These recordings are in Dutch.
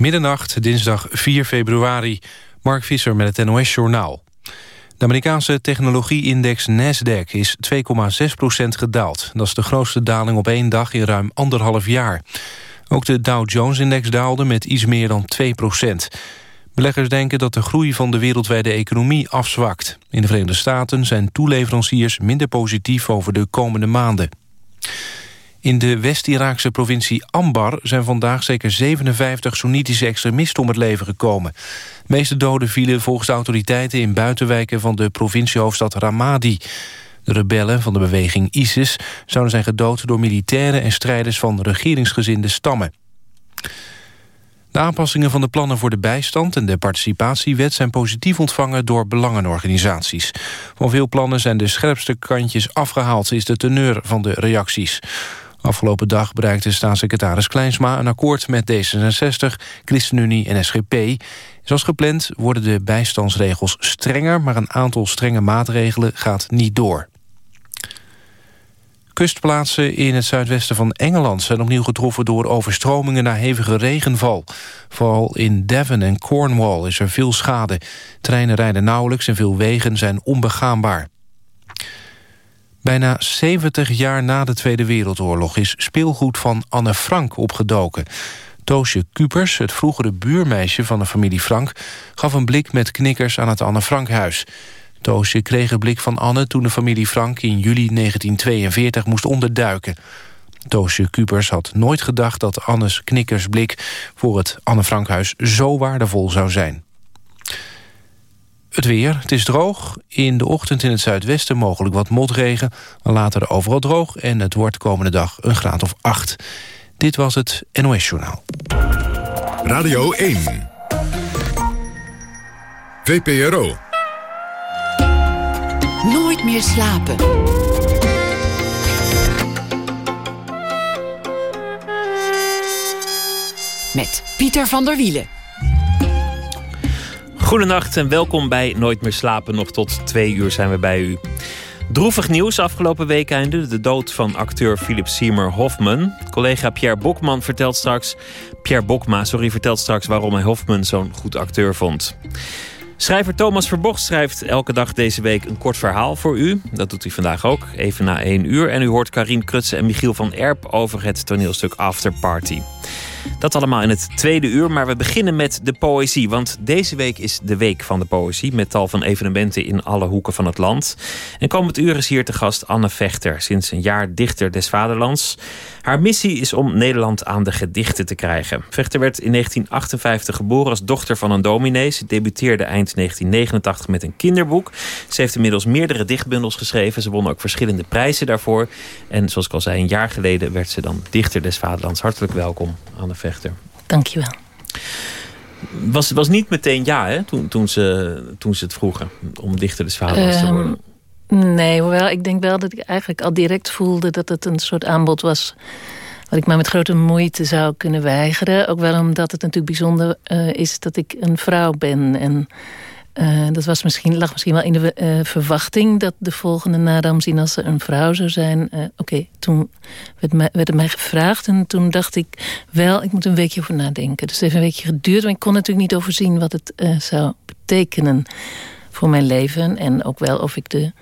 Middernacht, dinsdag 4 februari. Mark Visser met het NOS-journaal. De Amerikaanse technologie-index Nasdaq is 2,6% gedaald. Dat is de grootste daling op één dag in ruim anderhalf jaar. Ook de Dow Jones-index daalde met iets meer dan 2% Beleggers denken dat de groei van de wereldwijde economie afzwakt. In de Verenigde Staten zijn toeleveranciers minder positief over de komende maanden. In de West-Iraakse provincie Ambar zijn vandaag zeker 57 Soenitische extremisten om het leven gekomen. De meeste doden vielen volgens de autoriteiten in buitenwijken van de provinciehoofdstad Ramadi. De rebellen van de beweging ISIS zouden zijn gedood door militairen en strijders van regeringsgezinde stammen. De aanpassingen van de plannen voor de bijstand en de participatiewet zijn positief ontvangen door belangenorganisaties. Van veel plannen zijn de scherpste kantjes afgehaald, is de teneur van de reacties. Afgelopen dag bereikte staatssecretaris Kleinsma een akkoord met D66, ChristenUnie en SGP. Zoals gepland worden de bijstandsregels strenger, maar een aantal strenge maatregelen gaat niet door. Kustplaatsen in het zuidwesten van Engeland zijn opnieuw getroffen door overstromingen na hevige regenval. Vooral in Devon en Cornwall is er veel schade. Treinen rijden nauwelijks en veel wegen zijn onbegaanbaar. Bijna 70 jaar na de Tweede Wereldoorlog is speelgoed van Anne Frank opgedoken. Toosje Kupers, het vroegere buurmeisje van de familie Frank... gaf een blik met knikkers aan het Anne Frankhuis. Toosje kreeg een blik van Anne toen de familie Frank in juli 1942 moest onderduiken. Toosje Kupers had nooit gedacht dat Annes knikkersblik... voor het Anne Frankhuis zo waardevol zou zijn. Het weer, het is droog. In de ochtend in het zuidwesten mogelijk wat motregen. Maar later overal droog en het wordt komende dag een graad of 8. Dit was het NOS Journaal. Radio 1. VPRO. Nooit meer slapen. Met Pieter van der Wielen. Goedenacht en welkom bij Nooit meer slapen. Nog tot twee uur zijn we bij u. Droevig nieuws afgelopen week einde. De dood van acteur Philip Seymour Hoffman. Collega Pierre Bokman vertelt straks... Pierre Bokma, sorry, vertelt straks waarom hij Hoffman zo'n goed acteur vond. Schrijver Thomas Verbocht schrijft elke dag deze week een kort verhaal voor u. Dat doet hij vandaag ook, even na één uur. En u hoort Karin Krutse en Michiel van Erp over het toneelstuk After Party. Dat allemaal in het tweede uur, maar we beginnen met de poëzie. Want deze week is de week van de poëzie... met tal van evenementen in alle hoeken van het land. En komend uur is hier te gast Anne Vechter... sinds een jaar dichter des vaderlands. Haar missie is om Nederland aan de gedichten te krijgen. Vechter werd in 1958 geboren als dochter van een dominee. Ze debuteerde eind 1989 met een kinderboek. Ze heeft inmiddels meerdere dichtbundels geschreven. Ze won ook verschillende prijzen daarvoor. En zoals ik al zei, een jaar geleden werd ze dan dichter des vaderlands. Hartelijk welkom, Anne Vechter. Dankjewel. Was, was niet meteen ja, hè, toen, toen, ze, toen ze het vroegen om dichter des vaderlands te worden? Nee, hoewel ik denk wel dat ik eigenlijk al direct voelde dat het een soort aanbod was wat ik maar met grote moeite zou kunnen weigeren. Ook wel omdat het natuurlijk bijzonder uh, is dat ik een vrouw ben. En uh, dat was misschien, lag misschien wel in de uh, verwachting... dat de volgende Nadam als ze een vrouw zou zijn. Oké, toen werd, mij, werd het mij gevraagd en toen dacht ik... wel, ik moet een weekje over nadenken. Dus het heeft een weekje geduurd, maar ik kon natuurlijk niet overzien... wat het zou betekenen voor mijn leven. En ook wel of ik de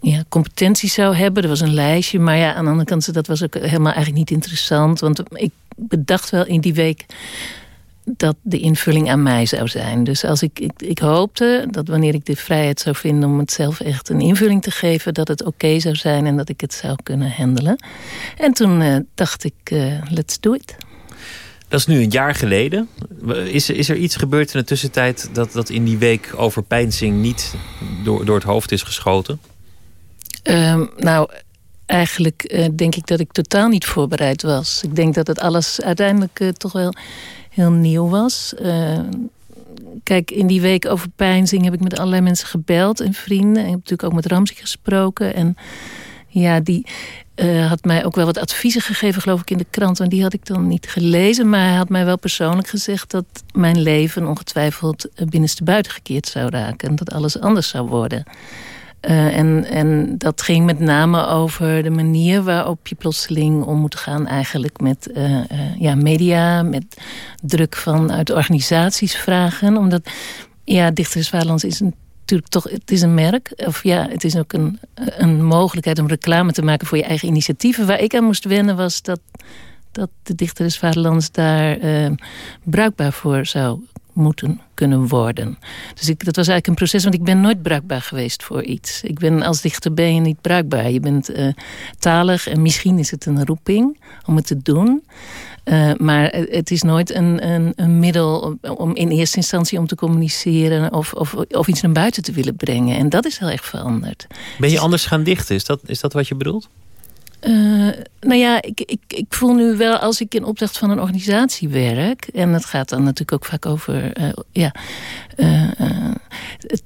ja, competenties zou hebben. Er was een lijstje, maar ja, aan de andere kant... dat was ook helemaal eigenlijk niet interessant. Want ik bedacht wel in die week dat de invulling aan mij zou zijn. Dus als ik, ik, ik, hoopte dat wanneer ik de vrijheid zou vinden... om het zelf echt een invulling te geven... dat het oké zou zijn en dat ik het zou kunnen handelen. En toen uh, dacht ik, uh, let's do it. Dat is nu een jaar geleden. Is, is er iets gebeurd in de tussentijd... dat, dat in die week over pijnzing niet door, door het hoofd is geschoten? Um, nou, eigenlijk uh, denk ik dat ik totaal niet voorbereid was. Ik denk dat het alles uiteindelijk uh, toch wel heel nieuw was. Uh, kijk, in die week over pijnzing heb ik met allerlei mensen gebeld en vrienden. Ik heb natuurlijk ook met Ramsey gesproken. En ja, die uh, had mij ook wel wat adviezen gegeven, geloof ik, in de krant. En die had ik dan niet gelezen. Maar hij had mij wel persoonlijk gezegd dat mijn leven ongetwijfeld binnenste buiten gekeerd zou raken. En dat alles anders zou worden. Uh, en, en dat ging met name over de manier waarop je plotseling om moet gaan eigenlijk met ja, media, met druk van uit organisaties vragen. Omdat, ja, Vaderlands is natuurlijk toch, het is een merk. Of ja, het is ook een, een mogelijkheid om reclame te maken voor je eigen initiatieven. Waar ik aan moest wennen was dat, dat de Dichteres Vaderlands daar uh, bruikbaar voor zou moeten kunnen worden. Dus ik, dat was eigenlijk een proces, want ik ben nooit bruikbaar geweest voor iets. Ik ben als dichter ben je niet bruikbaar. Je bent uh, talig en misschien is het een roeping om het te doen. Uh, maar het is nooit een, een, een, middel om in eerste instantie om te communiceren of, of, of iets naar buiten te willen brengen. En dat is heel erg veranderd. Ben je anders gaan dichten? Is dat, is dat wat je bedoelt? Uh, nou ja, ik, ik, ik voel nu wel als ik in opdracht van een organisatie werk... en dat gaat dan natuurlijk ook vaak over uh, ja, uh,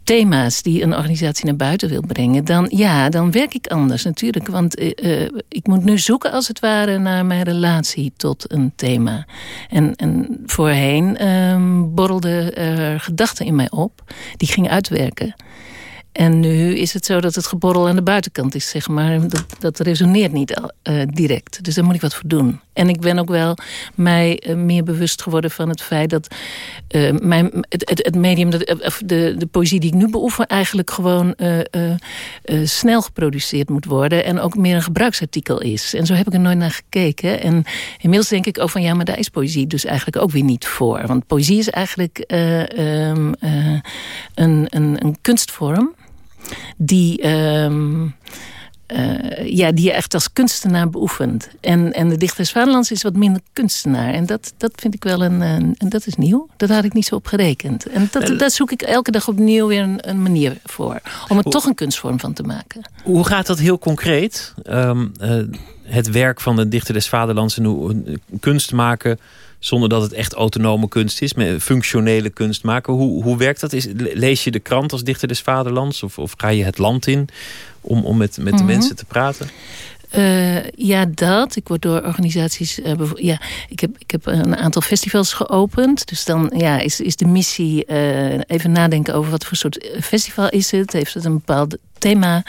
thema's die een organisatie naar buiten wil brengen... dan, ja, dan werk ik anders natuurlijk. Want ik moet nu zoeken als het ware naar mijn relatie tot een thema. En, en voorheen um, borrelden er gedachten in mij op, die ging uitwerken... En nu is het zo dat het geborrel aan de buitenkant is, zeg maar. Dat, dat resoneert niet uh, direct. Dus daar moet ik wat voor doen. En ik ben ook wel mij uh, meer bewust geworden van het feit dat uh, mijn, het, het, medium, de, de, de poëzie die ik nu beoefen, eigenlijk gewoon snel geproduceerd moet worden. En ook meer een gebruiksartikel is. En zo heb ik er nooit naar gekeken. En inmiddels denk ik ook van ja, maar daar is poëzie dus eigenlijk ook weer niet voor. Want poëzie is eigenlijk um, een, een, een kunstvorm die, um, uh, ja, die je echt als kunstenaar beoefent. En, en de Dichters Vaderlands is wat minder kunstenaar. En dat, dat vind ik wel een, een, En dat is nieuw. Dat had ik niet zo op gerekend. En dat, uh, daar zoek ik elke dag opnieuw weer een, een manier voor. Om er toch een kunstvorm van te maken. Hoe gaat dat heel concreet? Um, uh, het werk van de Dichter des Vaderlands en hoe kunst maken zonder dat het echt autonome kunst is, met functionele kunst maken. Hoe, hoe werkt dat? Is, lees je de krant als dichter des vaderlands? Of, of ga je het land in om, om met, met de mm -hmm. mensen te praten? Uh, ja, dat. Ik word door organisaties... Uh, ja, ik, heb, ik heb een aantal festivals geopend. Dus dan ja, is, is de missie uh, even nadenken over wat voor soort festival is het. Heeft het een bepaald thema.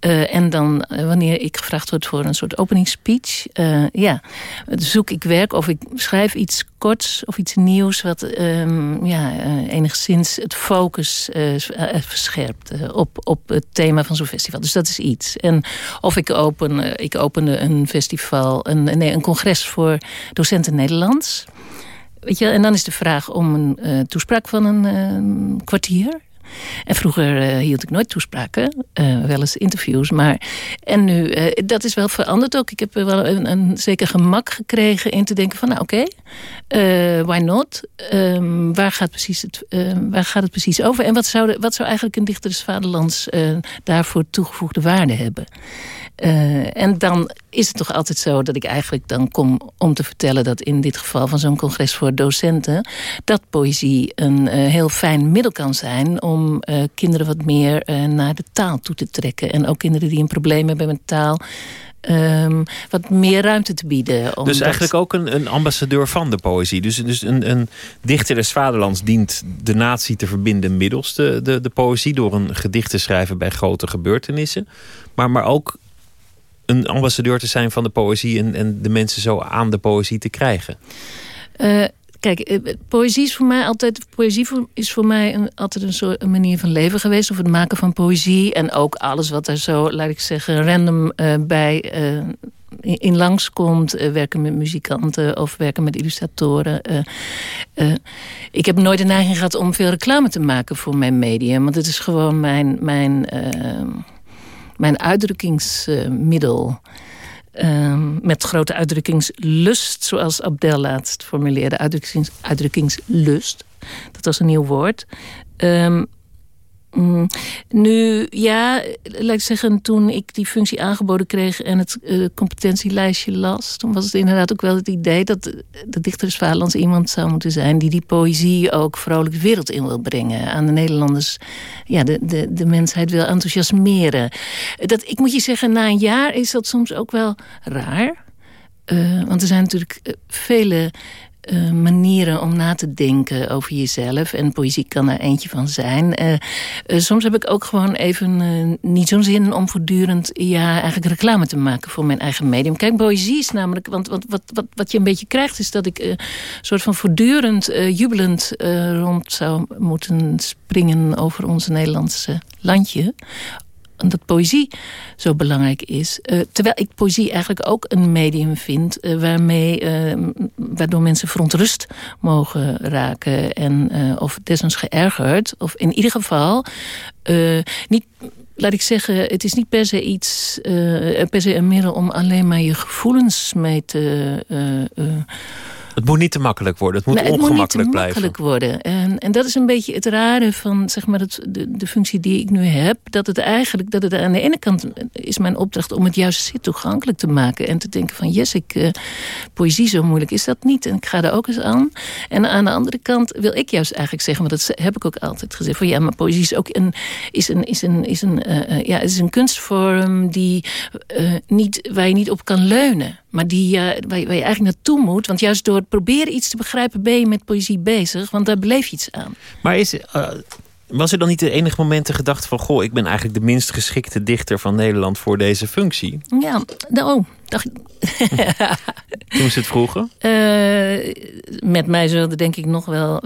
Uh, en dan uh, wanneer ik gevraagd word voor een soort openingsspeech. Uh, ja, zoek ik werk of ik schrijf iets korts of iets nieuws... wat um, ja, enigszins het focus verscherpt op, op het thema van zo'n festival. Dus dat is iets. En of ik open, ik opende een festival, een, nee, een congres voor docenten Nederlands... Weet je, en dan is de vraag om een toespraak van een kwartier en vroeger uh, hield ik nooit toespraken, uh, wel eens interviews. Maar, en nu, uh, dat is wel veranderd ook. Ik heb wel een, een zeker gemak gekregen in te denken van, nou oké, why not? Um, waar, gaat precies het, waar gaat het precies over? En wat zou, wat zou eigenlijk een dichter des vaderlands daarvoor toegevoegde waarde hebben? Uh, en dan is het toch altijd zo dat ik eigenlijk dan kom om te vertellen... dat in dit geval van zo'n congres voor docenten... dat poëzie een uh, heel fijn middel kan zijn... om uh, kinderen wat meer naar de taal toe te trekken. En ook kinderen die een probleem hebben met taal... Um, wat meer ruimte te bieden. Dus eigenlijk ook een, een, ambassadeur van de poëzie. Dus, dus een, een, dichter des vaderlands dient de natie te verbinden middels de, de, de poëzie... door een gedicht te schrijven bij grote gebeurtenissen. Maar, maar ook een ambassadeur te zijn van de poëzie... en, en de mensen zo aan de poëzie te krijgen? Uh, kijk, eh, poëzie is voor mij altijd... Poëzie is voor mij een, altijd een soort een manier van leven geweest. Of het maken van poëzie. En ook alles wat er zo, laat ik zeggen, random uh, bij... In langskomt, werken met muzikanten of werken met illustratoren. Ik heb nooit de neiging gehad om veel reclame te maken voor mijn medium. Want het is gewoon mijn, mijn mijn uitdrukkingsmiddel. Um, met grote uitdrukkingslust, zoals Abdel laatst formuleerde. Uitdrukkings, uitdrukkingslust, dat was een nieuw woord. Um, Mm, nu, ja, laat ik zeggen, toen ik die functie aangeboden kreeg... en het uh, competentielijstje las... toen was het inderdaad ook wel het idee dat de dichter des Vaderlands iemand zou moeten zijn... die die poëzie ook vrolijk de wereld in wil brengen. Aan de Nederlanders, ja, de, de, de mensheid wil enthousiasmeren. Dat, ik moet je zeggen, na een jaar is dat soms ook wel raar... Uh, want er zijn natuurlijk uh, vele uh, manieren om na te denken over jezelf. En poëzie kan er eentje van zijn. Uh, uh, soms heb ik ook gewoon even niet zo'n zin om voortdurend ja, eigenlijk reclame te maken voor mijn eigen medium. Kijk, poëzie is namelijk, want wat, wat, wat, wat je een beetje krijgt, is dat ik soort van voortdurend jubelend rond zou moeten springen over ons Nederlandse landje dat poëzie zo belangrijk is. Uh, terwijl ik poëzie eigenlijk ook een medium vind... Uh, waarmee, uh, waardoor mensen verontrust mogen raken. En, of desnoods geërgerd. Of in ieder geval niet... Laat ik zeggen, het is niet per se iets, per se een middel om alleen maar je gevoelens mee te het moet niet te makkelijk worden. Het moet nee, ongemakkelijk het moet niet te makkelijk worden. En, en dat is een beetje het rare van zeg maar, het, de, de functie die ik nu heb. Dat het eigenlijk, dat het aan de ene kant is mijn opdracht om het juist zeer toegankelijk te maken. En te denken van yes, ik, uh, poëzie zo moeilijk is dat niet. En ik ga er ook eens aan. En aan de andere kant wil ik juist eigenlijk zeggen, want dat heb ik ook altijd gezegd. Van ja, maar poëzie is ook een, is een, is een, is een, uh, ja, is een kunstvorm die, uh, niet, waar je niet op kan leunen. Maar die, waar, je, waar, je, eigenlijk naartoe moet. Want juist door het proberen iets te begrijpen... ben je met poëzie bezig. Want daar beleef je iets aan. Maar is, uh, was er dan niet de enige momenten gedacht van... goh, ik ben eigenlijk de minst geschikte dichter van Nederland... voor deze functie? Ja, nou, oh, dacht Toen ze het vroegen? Uh, met mij zullen er denk ik nog wel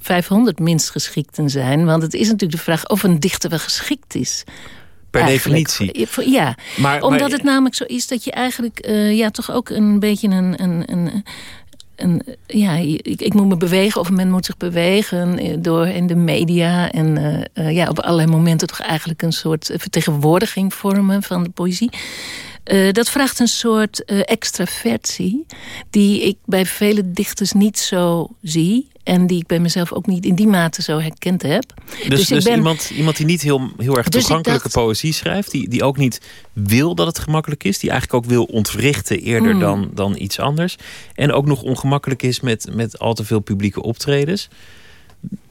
500 minst geschikten zijn. Want het is natuurlijk de vraag of een dichter wel geschikt is per definitie. Ja, maar, omdat het namelijk zo is dat je eigenlijk uh, ja, toch ook een beetje een... een, een ja, ik, ik, moet me bewegen of men moet zich bewegen eh, door in de media. En uh, uh, ja, op allerlei momenten toch eigenlijk een soort vertegenwoordiging vormen van de poëzie. Dat vraagt een soort extraversie die ik bij vele dichters niet zo zie. En die ik bij mezelf ook niet in die mate zo herkend heb. Dus, dus, dus ben... iemand, iemand die niet heel, heel erg dus toegankelijke dacht... poëzie schrijft. Die, die ook niet wil dat het gemakkelijk is. Die eigenlijk ook wil ontwrichten eerder mm. dan, dan iets anders. En ook nog ongemakkelijk is met, met al te veel publieke optredens.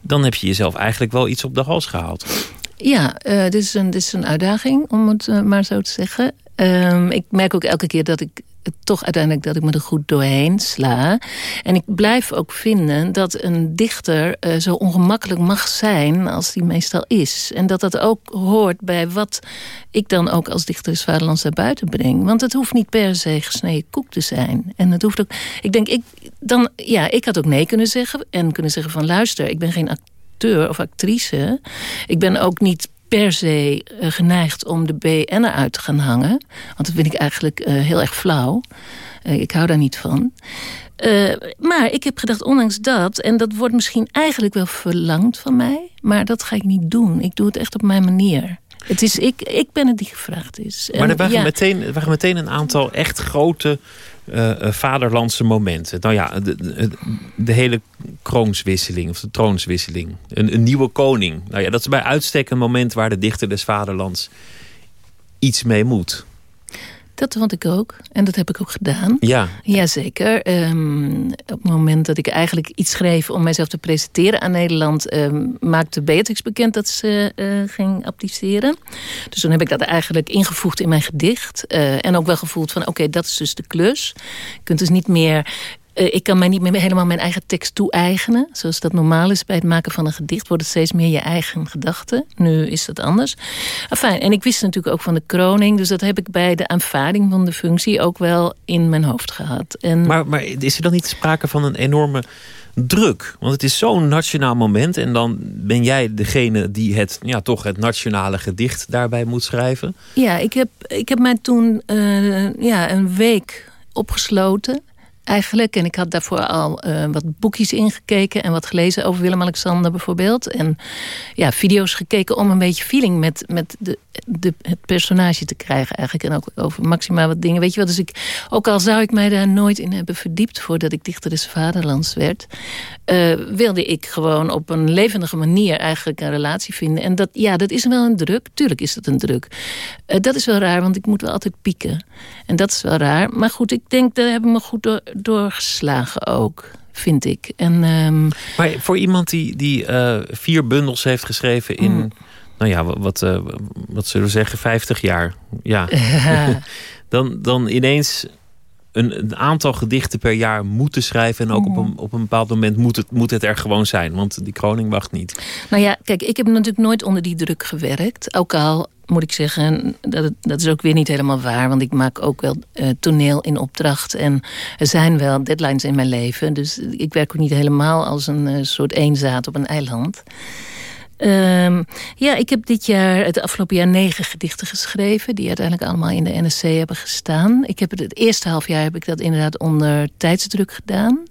Dan heb je jezelf eigenlijk wel iets op de hals gehaald. Ja, uh, dit, is een, dit is een uitdaging, om het uh, maar zo te zeggen. Um, ik merk ook elke keer dat ik toch uiteindelijk dat ik me er goed doorheen sla. En ik blijf ook vinden dat een dichter uh, zo ongemakkelijk mag zijn als die meestal is. En dat dat ook hoort bij wat ik dan ook als dichter des vaderlands naar buiten breng. Want het hoeft niet per se gesneden koek te zijn. En het hoeft ook... Ik denk, ik, dan, ja, ik had ook nee kunnen zeggen. En kunnen zeggen van luister, ik ben geen acteur of actrice. Ik ben ook niet per se uh, geneigd om de BN eruit te gaan hangen. Want dat vind ik eigenlijk uh, heel erg flauw. Uh, ik hou daar niet van. maar ik heb gedacht, ondanks dat... en dat wordt misschien eigenlijk wel verlangd van mij... maar dat ga ik niet doen. Ik doe het echt op mijn manier. Het is, ik, ik ben het die gevraagd is. Maar er waren, ja. meteen, er waren meteen een aantal echt grote uh, vaderlandse momenten. Nou ja, de, de, de, hele kroonswisseling of de troonswisseling. Een, een, nieuwe koning. Nou ja, dat is bij uitstek een moment waar de dichter des vaderlands iets mee moet. Dat vond ik ook. En dat heb ik ook gedaan. Ja. Jazeker. Um, op het moment dat ik eigenlijk iets schreef om mijzelf te presenteren aan Nederland... Um, maakte Beatrix bekend dat ze uh, ging abdiceren. Dus toen heb ik dat eigenlijk ingevoegd in mijn gedicht. Uh, en ook wel gevoeld van oké, dat is dus de klus. Je kunt dus niet meer ik kan mij niet meer helemaal mijn eigen tekst toe-eigenen. Zoals dat normaal is bij het maken van een gedicht... wordt het steeds meer je eigen gedachte. Nu is dat anders. Enfin, en ik wist natuurlijk ook van de kroning. Dus dat heb ik bij de aanvaarding van de functie... ook wel in mijn hoofd gehad. En... Maar, maar is er dan niet sprake van een enorme druk. Want het is zo'n nationaal moment. En dan ben jij degene die het, ja, toch het nationale gedicht daarbij moet schrijven. Ja, ik heb, ik heb mij toen uh, ja, een week opgesloten eigenlijk. En ik had daarvoor al uh, wat boekjes ingekeken en wat gelezen over Willem-Alexander bijvoorbeeld. En ja, video's gekeken om een beetje feeling met, met de, de, het personage te krijgen eigenlijk. En ook over maximaal wat dingen. Weet je wat, dus ik, ook al zou ik mij daar nooit in hebben verdiept voordat ik dichter des vaderlands werd, uh, wilde ik gewoon op een levendige manier eigenlijk een relatie vinden. En dat, ja, dat is wel een druk. Tuurlijk is dat een druk. Uh, dat is wel raar, want ik moet wel altijd pieken. En dat is wel raar. Maar goed, ik denk, daar hebben we me goed door doorgeslagen ook vind ik. En, um... Maar voor iemand die, die uh, vier bundels heeft geschreven in... Mm. Nou ja, wat, uh, wat zullen we zeggen, 50 jaar. Ja. dan, dan ineens een, een, aantal gedichten per jaar moeten schrijven. En ook op, Mhm. een, op een bepaald moment moet het, moet het er gewoon zijn. Want die kroning wacht niet. Nou ja, kijk, ik heb natuurlijk nooit onder die druk gewerkt. Ook al moet ik zeggen, dat, dat is ook weer niet helemaal waar. Want ik maak ook wel uh, toneel in opdracht. En er zijn wel deadlines in mijn leven. Dus ik werk ook niet helemaal als een uh, soort eenzaad op een eiland. Um, ja, ik heb dit jaar, het afgelopen jaar, negen gedichten geschreven... die uiteindelijk allemaal in de NSC hebben gestaan. Ik heb het, het eerste half jaar heb ik dat inderdaad onder tijdsdruk gedaan.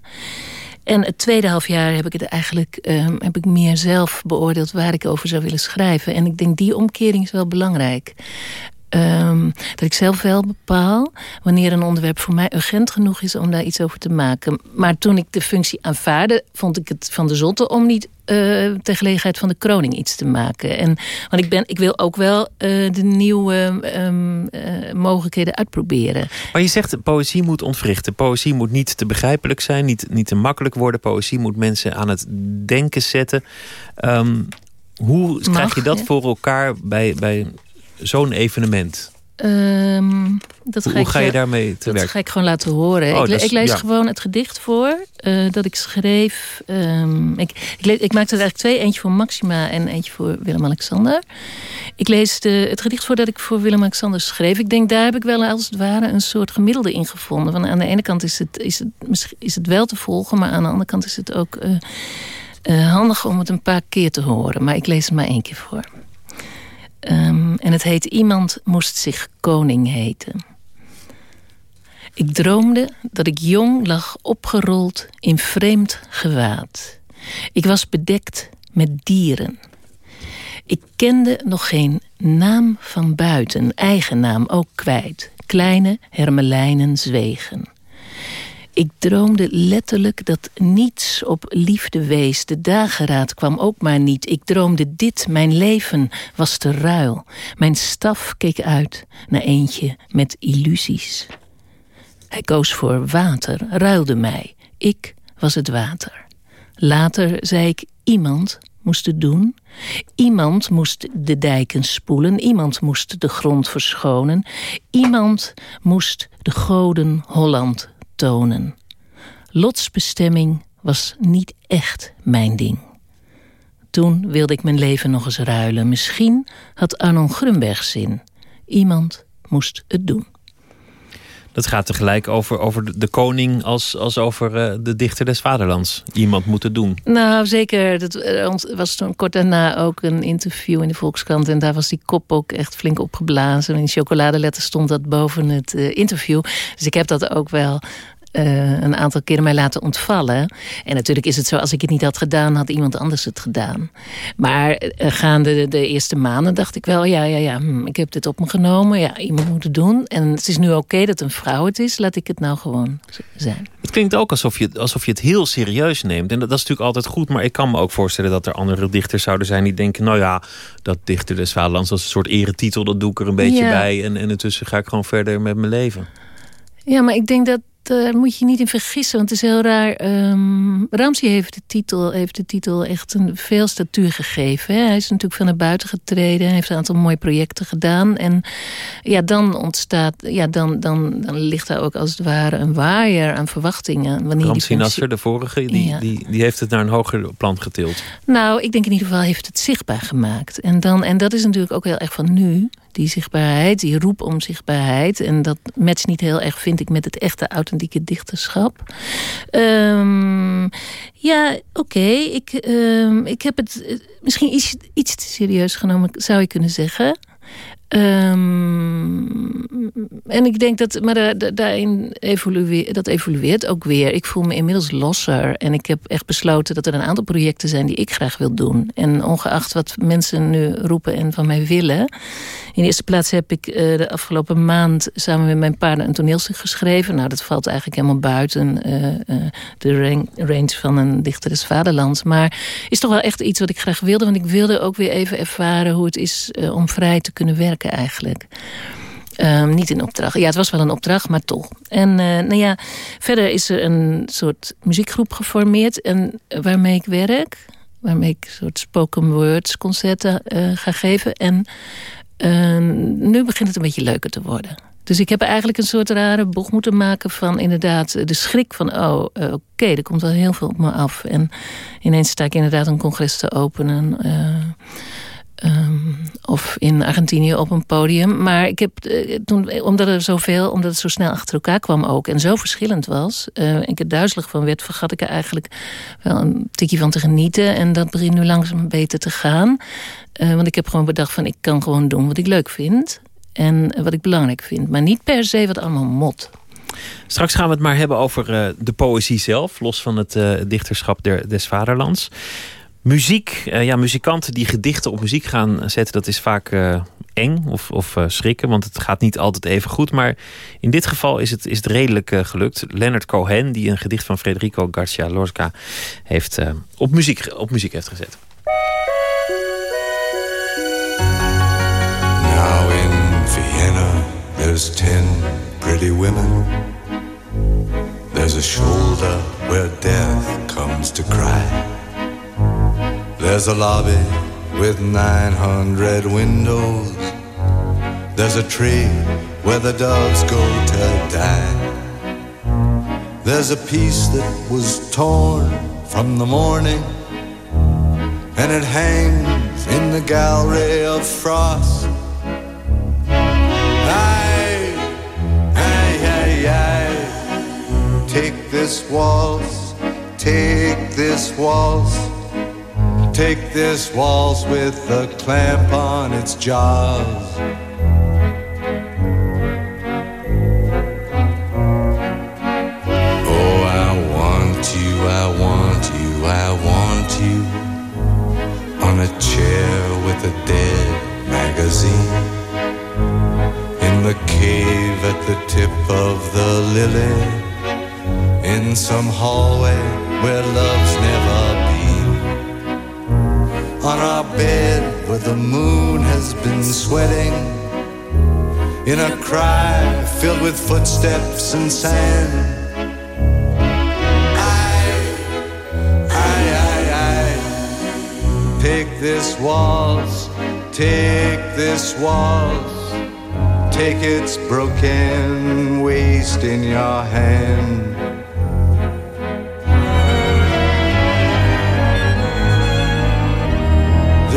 En het tweede half jaar heb ik het eigenlijk um, heb ik meer zelf beoordeeld... waar ik over zou willen schrijven. En ik denk die omkering is wel belangrijk. Um, dat ik zelf wel bepaal wanneer een onderwerp voor mij urgent genoeg is om daar iets over te maken. Maar toen ik de functie aanvaarde, vond ik het van de zotte om niet uh, ter gelegenheid van de kroning iets te maken. En, want ik, ben, ik wil ook wel uh, de nieuwe um, uh, mogelijkheden uitproberen. Maar je zegt, poëzie moet ontwrichten. Poëzie moet niet te begrijpelijk zijn, niet, niet te makkelijk worden. Poëzie moet mensen aan het denken zetten. Um, hoe Mag, krijg je dat ja. voor elkaar bij, bij zo'n evenement? Um, dat ga Hoe ik, ga je daarmee te dat werk? ga ik gewoon laten horen. Oh, ik, dat is- ik lees ja. gewoon het gedicht voor uh, dat ik schreef. Um, ik, ik, ik maakte er eigenlijk twee. Eentje voor Maxima en eentje voor Willem-Alexander. Ik lees de, het gedicht voor dat ik voor Willem-Alexander schreef. Ik denk, daar heb ik wel als het ware een soort gemiddelde in gevonden. Want aan de ene kant is het, is het, is het wel te volgen... maar aan de andere kant is het ook uh, uh, handig om het een paar keer te horen. Maar ik lees het maar één keer voor. Um, en het heet Iemand moest zich koning heten. Ik droomde dat ik jong lag opgerold in vreemd gewaad. Ik was bedekt met dieren. Ik kende nog geen naam van buiten, eigen naam ook kwijt. Kleine hermelijnen zwegen. Ik droomde letterlijk dat niets op liefde wees. De dageraad kwam ook maar niet. Ik droomde dit, mijn leven was te ruil. Mijn staf keek uit naar eentje met illusies. Hij koos voor water, ruilde mij. Ik was het water. Later zei ik, iemand moest het doen. Iemand moest de dijken spoelen. Iemand moest de grond verschonen. Iemand moest de goden Holland tonen. Lotsbestemming was niet echt mijn ding. Toen wilde ik mijn leven nog eens ruilen. Misschien had Arnon Grunberg zin. Iemand moest het doen. Dat gaat tegelijk over, over de- koning als, als over eh, de dichter des vaderlands. Iemand moet het doen. Nou, zeker. Dat ont- was toen kort daarna ook een interview in de Volkskrant. En daar was die kop ook echt flink opgeblazen. In chocoladeletters stond dat boven het eh, interview. Dus ik heb dat ook wel eh, een aantal keren mij laten ontvallen. En natuurlijk is het zo, als ik het niet had gedaan, had iemand anders het gedaan. Maar eh, gaande de, de eerste maanden dacht ik wel, ja, ja, ja, hm, ik heb dit op me genomen. Ja, iemand moet het doen. En het is nu oké dat een vrouw het is. Laat ik het nou gewoon zijn. Het klinkt ook alsof je, alsof je het heel serieus neemt. En dat, dat is natuurlijk altijd goed. Maar ik kan me ook voorstellen dat er andere dichters zouden zijn die denken... nou ja, dat dichter des vaderlands als een soort eretitel... dat doe ik er een beetje Ja. bij. En, en intussen ga ik gewoon verder met mijn leven. Ja, maar ik denk dat daar moet je niet in vergissen. Want het is heel raar. Ramsey heeft de, titel, heeft de titel echt een veel statuur gegeven. Hè. Hij is natuurlijk van naar buiten getreden. Hij heeft een aantal mooie projecten gedaan. En ja, dan ontstaat... Ja, dan, dan, dan ligt daar ook als het ware een waaier aan verwachtingen. Wanneer die functie- Nasser, de vorige, die, Ja. die, die heeft het naar een hoger plan getild. Nou, ik denk in ieder geval heeft het zichtbaar gemaakt. En, dan, en dat is natuurlijk ook heel erg van nu. Die zichtbaarheid, die roep om zichtbaarheid. En dat matcht niet heel erg, vind ik, met het echte authentieke dichterschap. Ehm, ja, oké. Ik, ehm, ik heb het eh, misschien iets, iets te serieus genomen, zou je kunnen zeggen. Ehm, en ik denk dat, maar daar, daar- daarin evolueert, dat evolueert ook weer. Ik voel me inmiddels losser. En ik heb echt besloten dat er een aantal projecten zijn die ik graag wil doen. En ongeacht wat mensen nu roepen en van mij willen. In de eerste plaats heb ik eh, de afgelopen maand samen met mijn partner een toneelstuk geschreven. Nou, dat valt eigenlijk helemaal buiten eh, eh, de ran- range van een dichter des vaderlands. Maar is toch wel echt iets wat ik graag wilde. Want ik wilde ook weer even ervaren hoe het is om vrij te kunnen werken eigenlijk. Ehm, niet in opdracht. Ja, het was wel een opdracht, maar toch. En eh, nou ja, verder is er een soort muziekgroep geformeerd en eh, waarmee ik werk. Waarmee ik soort spoken words concerten eh, ga geven. En eh, nu begint het een beetje leuker te worden. Dus ik heb eigenlijk een soort rare bocht moeten maken van inderdaad de schrik van... oh, uh, oké, er komt wel heel veel op me af. En ineens sta ik inderdaad een congres te openen... Um, of in Argentinië op een podium. Maar ik heb uh, toen, omdat er zoveel, omdat het zo snel achter elkaar kwam ook en zo verschillend was, uh, ik er duizelig van werd, vergat ik er eigenlijk wel een tikje van te genieten. En dat begint nu langzaam beter te gaan. Uh, want ik heb gewoon bedacht van ik kan gewoon doen wat ik leuk vind en wat ik belangrijk vind, maar niet per se wat allemaal mot. Straks gaan we het maar hebben over de poëzie zelf, los van het dichterschap der, des vaderlands. Muziek, uh, ja, muzikanten die gedichten op muziek gaan zetten, dat is vaak uh, eng of, of uh, schrikken, want het gaat niet altijd even goed. Maar in dit geval is het, is het redelijk gelukt. Leonard Cohen, die een gedicht van Federico Garcia Lorca heeft, op, muziek, op muziek heeft gezet. Now in Vienna, there's ten pretty women. There's a shoulder where death comes to cry. There's a lobby with 900 windows. There's a tree where the doves go to die. There's a piece that was torn from the morning, and it hangs in the gallery of frost. Aye, aye, aye, aye. Take this waltz, take this waltz. Take this waltz with a clamp on its jaws. Oh, I want you, I want you, I want you on a chair with a dead magazine. In the cave at the tip of the lily. In some hallway where love's never on our bed where the moon has been sweating in a cry filled with footsteps and sand. I, I, I, I, take this waltz, take this waltz, take its broken waist in your hand.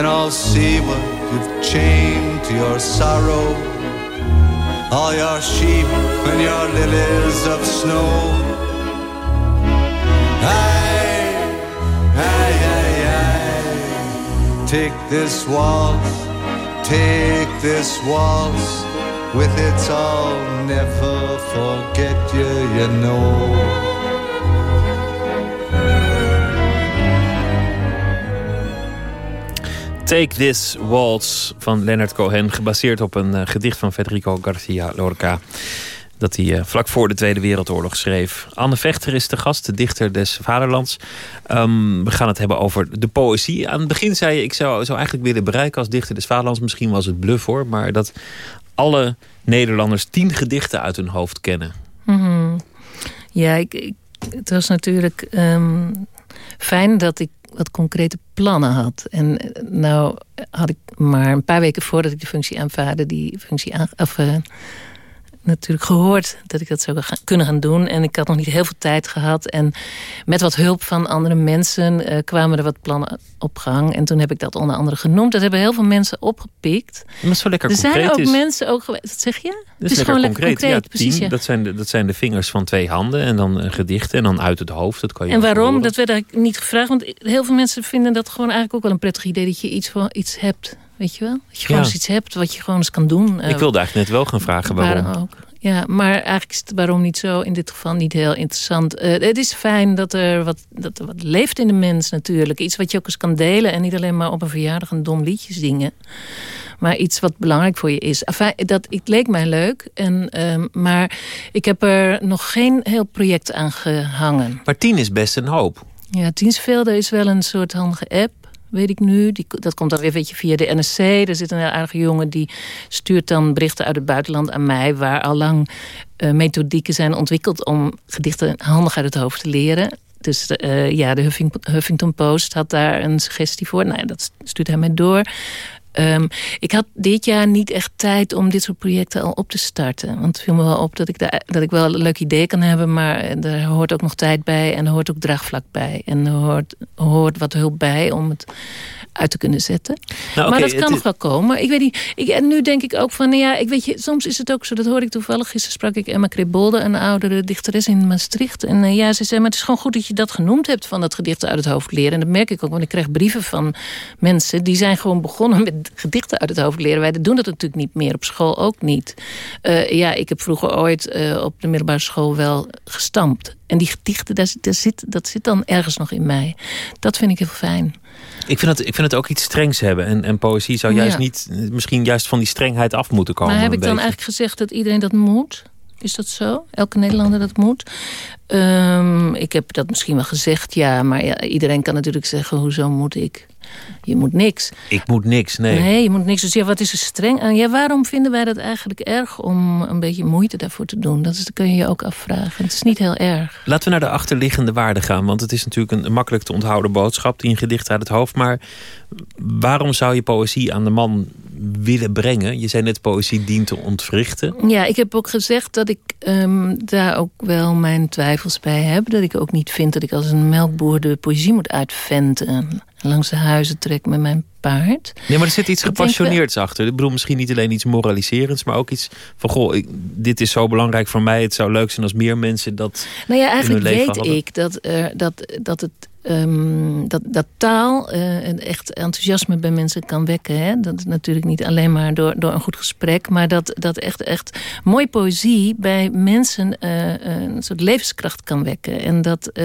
and I'll see what you've chained to your sorrow. All your sheep and your lilies of snow. Aye, aye, aye. Take this waltz, take this waltz. With its I'll never forget you, you know. Take This Waltz van Leonard Cohen, gebaseerd op een uh, gedicht van Federico Garcia Lorca. Dat hij uh, vlak voor de Tweede Wereldoorlog schreef. Anne Vechter is de gast, de dichter des Vaderlands. Um, we gaan het hebben over de poëzie. Aan het begin zei je, ik zou, zou eigenlijk willen bereiken als dichter des Vaderlands. Misschien was het bluff hoor, maar dat alle Nederlanders tien gedichten uit hun hoofd kennen. Mhm. Ja, ik, ik, het was natuurlijk ehm, fijn dat ik wat concrete plannen had. En eh, nou had ik maar een paar weken voordat ik de functie aanvaarde... die functie aan, of, uh, natuurlijk gehoord dat ik dat zou gaan, kunnen gaan doen. En ik had nog niet heel veel tijd gehad. En met wat hulp van andere mensen uh, kwamen er wat plannen op gang. En toen heb ik dat onder andere genoemd. Dat hebben heel veel mensen opgepikt. Maar zo lekker er zijn ook is. mensen ook geweest. Dat zeg je? Dat het is gewoon lekker concreet. Ja, precies, ja. dat, zijn de, dat zijn de vingers van twee handen. En dan een gedichten. En dan uit het hoofd. Dat kan je En waarom? horen. Dat werd eigenlijk niet gevraagd. Want heel veel mensen vinden dat gewoon eigenlijk ook wel een prettig idee... dat je iets, van, iets hebt, weet je wel? Dat je gewoon Ja. eens iets hebt wat je gewoon eens kan doen. Ik wilde eigenlijk net wel gaan vragen waarom. Waarom ook. Ja, maar eigenlijk is het waarom niet zo in dit geval niet heel interessant. Eh, het is fijn dat er, wat, dat er wat leeft in de mens natuurlijk. Iets wat je ook eens kan delen en niet alleen maar op een verjaardag een dom liedje zingen. Maar iets wat belangrijk voor je is. Enfin, dat, het leek mij leuk, en, ehm, maar ik heb er nog geen heel project aan gehangen. Maar tien is best een hoop. Ja, Tiensvelde is wel een soort handige app. Weet ik nu. Dat komt dan weer weet je, via de NSC. Er zit een heel aardige jongen die stuurt dan berichten uit het buitenland aan mij. Waar al lang uh, methodieken zijn ontwikkeld om gedichten handig uit het hoofd te leren. Dus uh, ja, de Huffing, Huffington Post had daar een suggestie voor. Nou, dat stuurt hij mij door. Um, ik had dit jaar niet echt tijd om dit soort projecten al op te starten. Want het viel me wel op dat ik, dat ik wel een leuk idee kan hebben... maar er hoort ook nog tijd bij en er hoort ook draagvlak bij. En er hoort, hoort wat hulp bij om het uit te kunnen zetten. Nou, maar dat kan nog wel komen. Ik weet niet, ik, en nu denk ik ook van, nou ja, ik weet je, soms is het ook zo, dat hoor ik toevallig. Gisteren sprak ik Emma Krebolde, een oudere dichteres in Maastricht. En uh, ja, ze zei, maar het is gewoon goed dat je dat genoemd hebt van dat gedichten uit het hoofd leren. En dat merk ik ook, want ik krijg brieven van mensen die zijn gewoon begonnen met gedichten uit het hoofd leren. Wij doen dat natuurlijk niet meer, op school ook niet. Uh, ja, ik heb vroeger ooit uh, op de middelbare school wel gestampt. En die gedichten, daar, daar zit, dat zit dan ergens nog in mij. Dat vind ik heel fijn. Ik vind, het, ik vind het ook iets strengs hebben. En, en poëzie zou juist Ja. niet, misschien juist van die strengheid af moeten komen. maar heb ik dan eigenlijk gezegd dat iedereen dat moet? Is dat zo? Elke Nederlander dat moet? Um, ik heb dat misschien wel gezegd, ja. Maar ja, iedereen kan natuurlijk zeggen, hoezo moet ik? Je moet niks. Ik moet niks, nee. Nee, je moet niks. Dus ja, wat is er streng aan? Ja, waarom vinden wij dat eigenlijk erg om een beetje moeite daarvoor te doen? Dat, is, dat kun je je ook afvragen. Het is niet heel erg. Laten we naar de achterliggende waarden gaan. Want het is natuurlijk een, een makkelijk te onthouden boodschap... die een gedicht uit het hoofd. Maar waarom zou je poëzie aan de man willen brengen? Je zei net, poëzie dient te ontwrichten. Ja, ik heb ook gezegd dat ik um, daar ook wel mijn twijfels bij heb. Dat ik ook niet vind dat ik als een melkboer de poëzie moet uitventen. Langs de huizen trek met mijn paard. Nee, maar er zit iets gepassioneerds achter. Ik bedoel, misschien niet alleen iets moraliserends... maar ook iets van, goh, ik, dit is zo belangrijk voor mij. Het zou leuk zijn als meer mensen dat Nou ja, eigenlijk weet hadden. ik dat, uh, dat, dat het Um, dat, dat taal uh, echt enthousiasme bij mensen kan wekken. Hè? Dat is natuurlijk niet alleen maar door, door een goed gesprek... maar dat, dat echt, echt mooie poëzie bij mensen uh, een soort levenskracht kan wekken. En dat uh,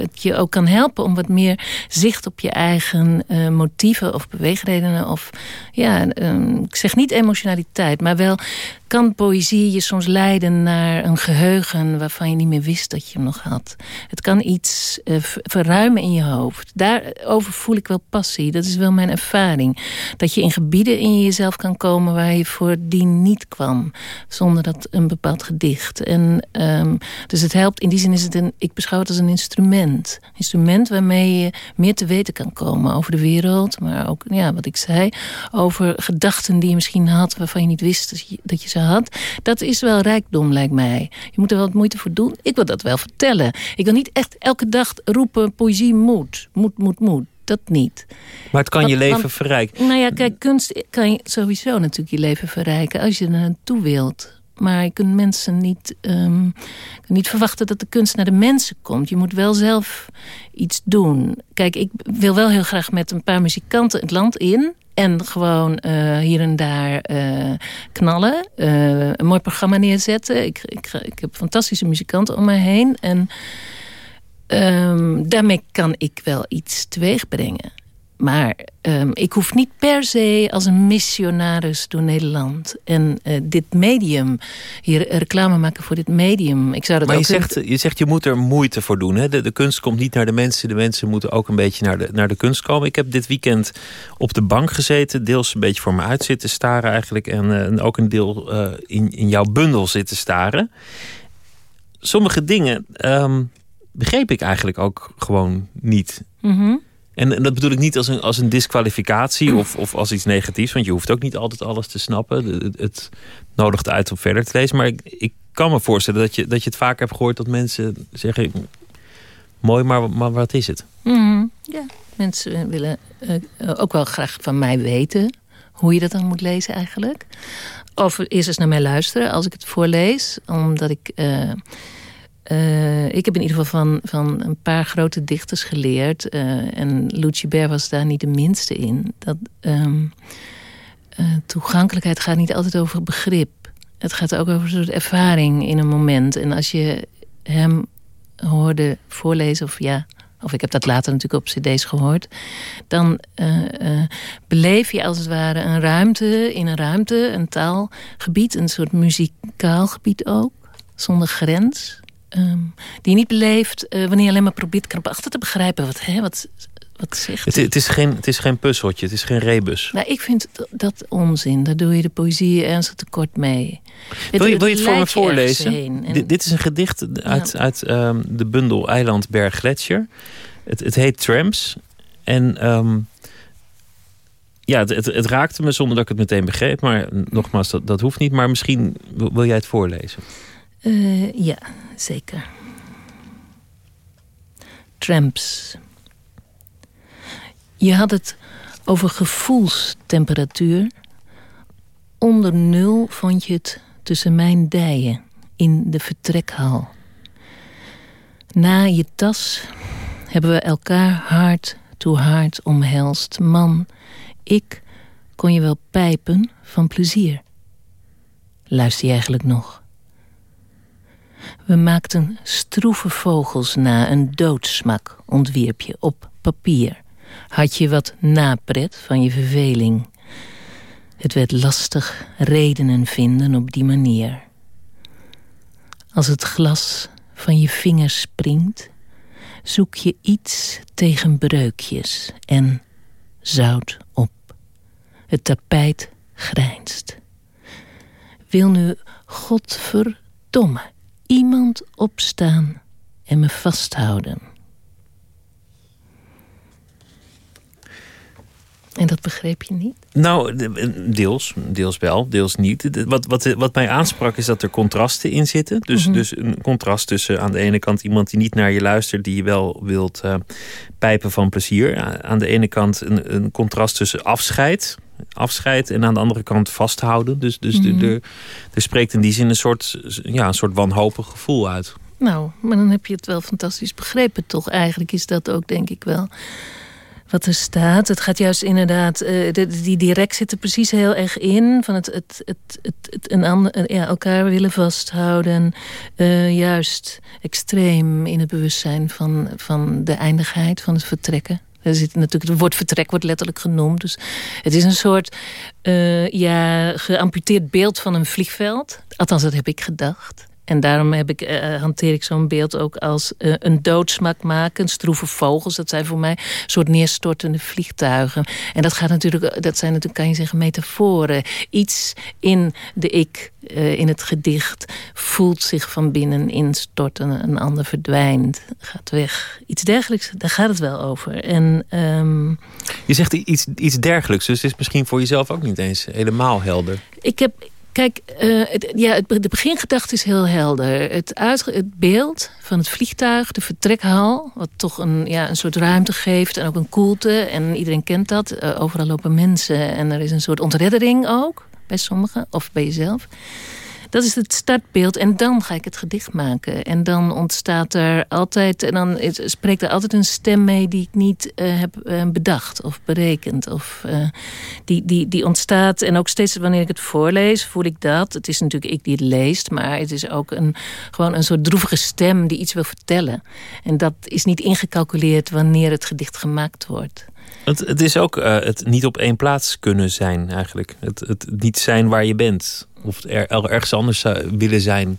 het je ook kan helpen om wat meer zicht op je eigen motieven of beweegredenen. Of, ja, um, ik zeg niet emotionaliteit, maar wel kan poëzie je soms leiden naar een geheugen... waarvan je niet meer wist dat je hem nog had. Het kan iets uh, in je hoofd. Daarover voel ik wel passie. Dat is wel mijn ervaring. Dat je in gebieden in jezelf kan komen... waar je voordien niet kwam. Zonder dat een bepaald gedicht. En, um, dus het helpt, in die zin is het een... ik beschouw het als een instrument. Een instrument waarmee je meer te weten kan komen over de wereld. Maar ook, ja, wat ik zei... over gedachten die je misschien had... waarvan je niet wist dat je, dat je ze had. Dat is wel rijkdom, lijkt mij. Je moet er wel wat moeite voor doen. Ik wil dat wel vertellen. Ik wil niet echt elke dag roepen... poëzie moet, moet, moet, moet. Dat niet. Maar het kan Want- je leven want- verrijken. Nou ja, kijk, kunst kan je sowieso natuurlijk je leven verrijken... als je er naartoe wilt. Maar je kunt mensen niet, um, niet verwachten dat de kunst naar de mensen komt. Je moet wel zelf iets doen. Kijk, ik wil wel heel graag met een paar muzikanten het land in... En gewoon uh, hier en daar uh, knallen. Uh, een mooi programma neerzetten. Ik, ik, ik heb fantastische muzikanten om mij heen. En um, daarmee kan ik wel iets teweeg brengen. maar um, ik hoef niet per se als een missionaris door Nederland. En uh, dit medium, hier reclame maken voor dit medium. Ik zou dat maar ook je, zegt, je zegt je moet er moeite voor doen. Hè? De, de kunst komt niet naar de mensen. De mensen moeten ook een beetje naar de, naar de kunst komen. Ik heb dit weekend op de bank gezeten. Deels een beetje voor me uit zitten staren eigenlijk. En, uh, en ook een deel uh, in, in jouw bundel zitten staren. Sommige dingen um, begreep ik eigenlijk ook gewoon niet. Mm -hmm. En, en, dat bedoel ik niet als een, als een disqualificatie of, of als iets negatiefs. Want je hoeft ook niet altijd alles te snappen. Het, het nodigt uit om verder te lezen. Maar ik, ik kan me voorstellen dat je, dat je het vaak hebt gehoord dat mensen zeggen... Mooi, maar, maar wat is het? Mm -hmm. Ja, mensen willen uh, ook wel graag van mij weten hoe je dat dan moet lezen eigenlijk. Of eerst eens naar mij luisteren als ik het voorlees. Omdat ik... Uh, uh, ik heb in ieder geval van, van een paar grote dichters geleerd. Uh, en Lucibert was daar niet de minste in. Dat um, uh, toegankelijkheid gaat niet altijd over begrip. Het gaat ook over een soort ervaring in een moment. En als je hem hoorde voorlezen, of ja, of ik heb dat later natuurlijk op cd's gehoord... dan beleef je als het ware een ruimte in een ruimte, een taalgebied... een soort muzikaal gebied ook, zonder grens... Um, die je niet beleeft uh, wanneer je alleen maar probeert krampachtig te begrijpen wat, hè, wat, wat zegt. Het, het, is geen, het is geen puzzeltje, het is geen rebus. Nou, ik vind dat onzin. Daar doe je de poëzie ernstig tekort mee. Wil je, het, wil je het voor me voorlezen? En... Dit, is een gedicht uit, ja. uit um, de bundel Eiland Berg Gletscher. Het, het heet Tramps. En um, ja, het, het, raakte me zonder dat ik het meteen begreep. Maar nogmaals, dat, dat hoeft niet. Maar misschien wil jij het voorlezen. Uh, ja, zeker. Tramps. Je had het over gevoelstemperatuur. Onder nul vond je het tussen mijn dijen in de vertrekhal. Na je tas hebben we elkaar hard toe hard omhelst. Man, ik kon je wel pijpen van plezier. Luister je eigenlijk nog? We maakten stroeve vogels na, een doodsmak ontwierp je op papier. Had je wat napret van je verveling. Het werd lastig redenen vinden op die manier. Als het glas van je vingers springt, zoek je iets tegen breukjes en zout op. Het tapijt grijnst. Wil nu godverdomme iemand opstaan en me vasthouden. En dat begreep je niet? Nou, deels. Deels wel, deels niet. Wat, wat, wat mij aansprak is dat er contrasten in zitten. Dus, mm -hmm. dus een contrast tussen aan de ene kant iemand die niet naar je luistert... die je wel wilt uh, pijpen van plezier. Aan de ene kant een, een contrast tussen afscheid afscheid en aan de andere kant vasthouden. Dus, dus mm -hmm. er, er spreekt in die zin een soort, ja, een soort wanhopig gevoel uit. Nou, maar dan heb je het wel fantastisch begrepen, toch? Eigenlijk is dat ook, denk ik wel, wat er staat. Het gaat juist inderdaad, de, die direct zit er precies heel erg in. Van het, het, het, het, een ander, ja, elkaar willen vasthouden. Uh, juist extreem in het bewustzijn van, van de eindigheid, van het vertrekken. Er zit natuurlijk, het woord vertrek wordt letterlijk genoemd. Dus het is een soort ja, geamputeerd beeld van een vliegveld. Althans, dat heb ik gedacht. En daarom heb ik, uh, hanteer ik zo'n beeld ook als uh, een doodsmak maken. Stroeve vogels, dat zijn voor mij een soort neerstortende vliegtuigen. En dat, gaat natuurlijk, dat zijn natuurlijk, kan je zeggen, metaforen. Iets in de ik, uh, in het gedicht, voelt zich van binnen instorten. Een ander verdwijnt, gaat weg. Iets dergelijks, daar gaat het wel over. En, um, je zegt iets, iets dergelijks, dus het is misschien voor jezelf ook niet eens helemaal helder. Ik heb Kijk, uh, het, ja, het, de begingedachte is heel helder. Het, beeld van het vliegtuig, de vertrekhal... wat toch een, ja, een soort ruimte geeft en ook een koelte. En iedereen kent dat. Uh, overal lopen mensen en er is een soort ontreddering ook... bij sommigen, of bij jezelf. Dat is het startbeeld. En dan ga ik het gedicht maken. En dan ontstaat er altijd... En dan spreekt er altijd een stem mee die ik niet uh, heb uh, bedacht of berekend. Of, uh, die, die, die ontstaat. En ook steeds wanneer ik het voorlees, voel ik dat. Het is natuurlijk ik die het leest. Maar het is ook een, gewoon een soort droevige stem die iets wil vertellen. En dat is niet ingecalculeerd wanneer het gedicht gemaakt wordt. Het, het is ook uh, het niet op één plaats kunnen zijn eigenlijk. Het, het niet zijn waar je bent. Of er, ergens anders willen zijn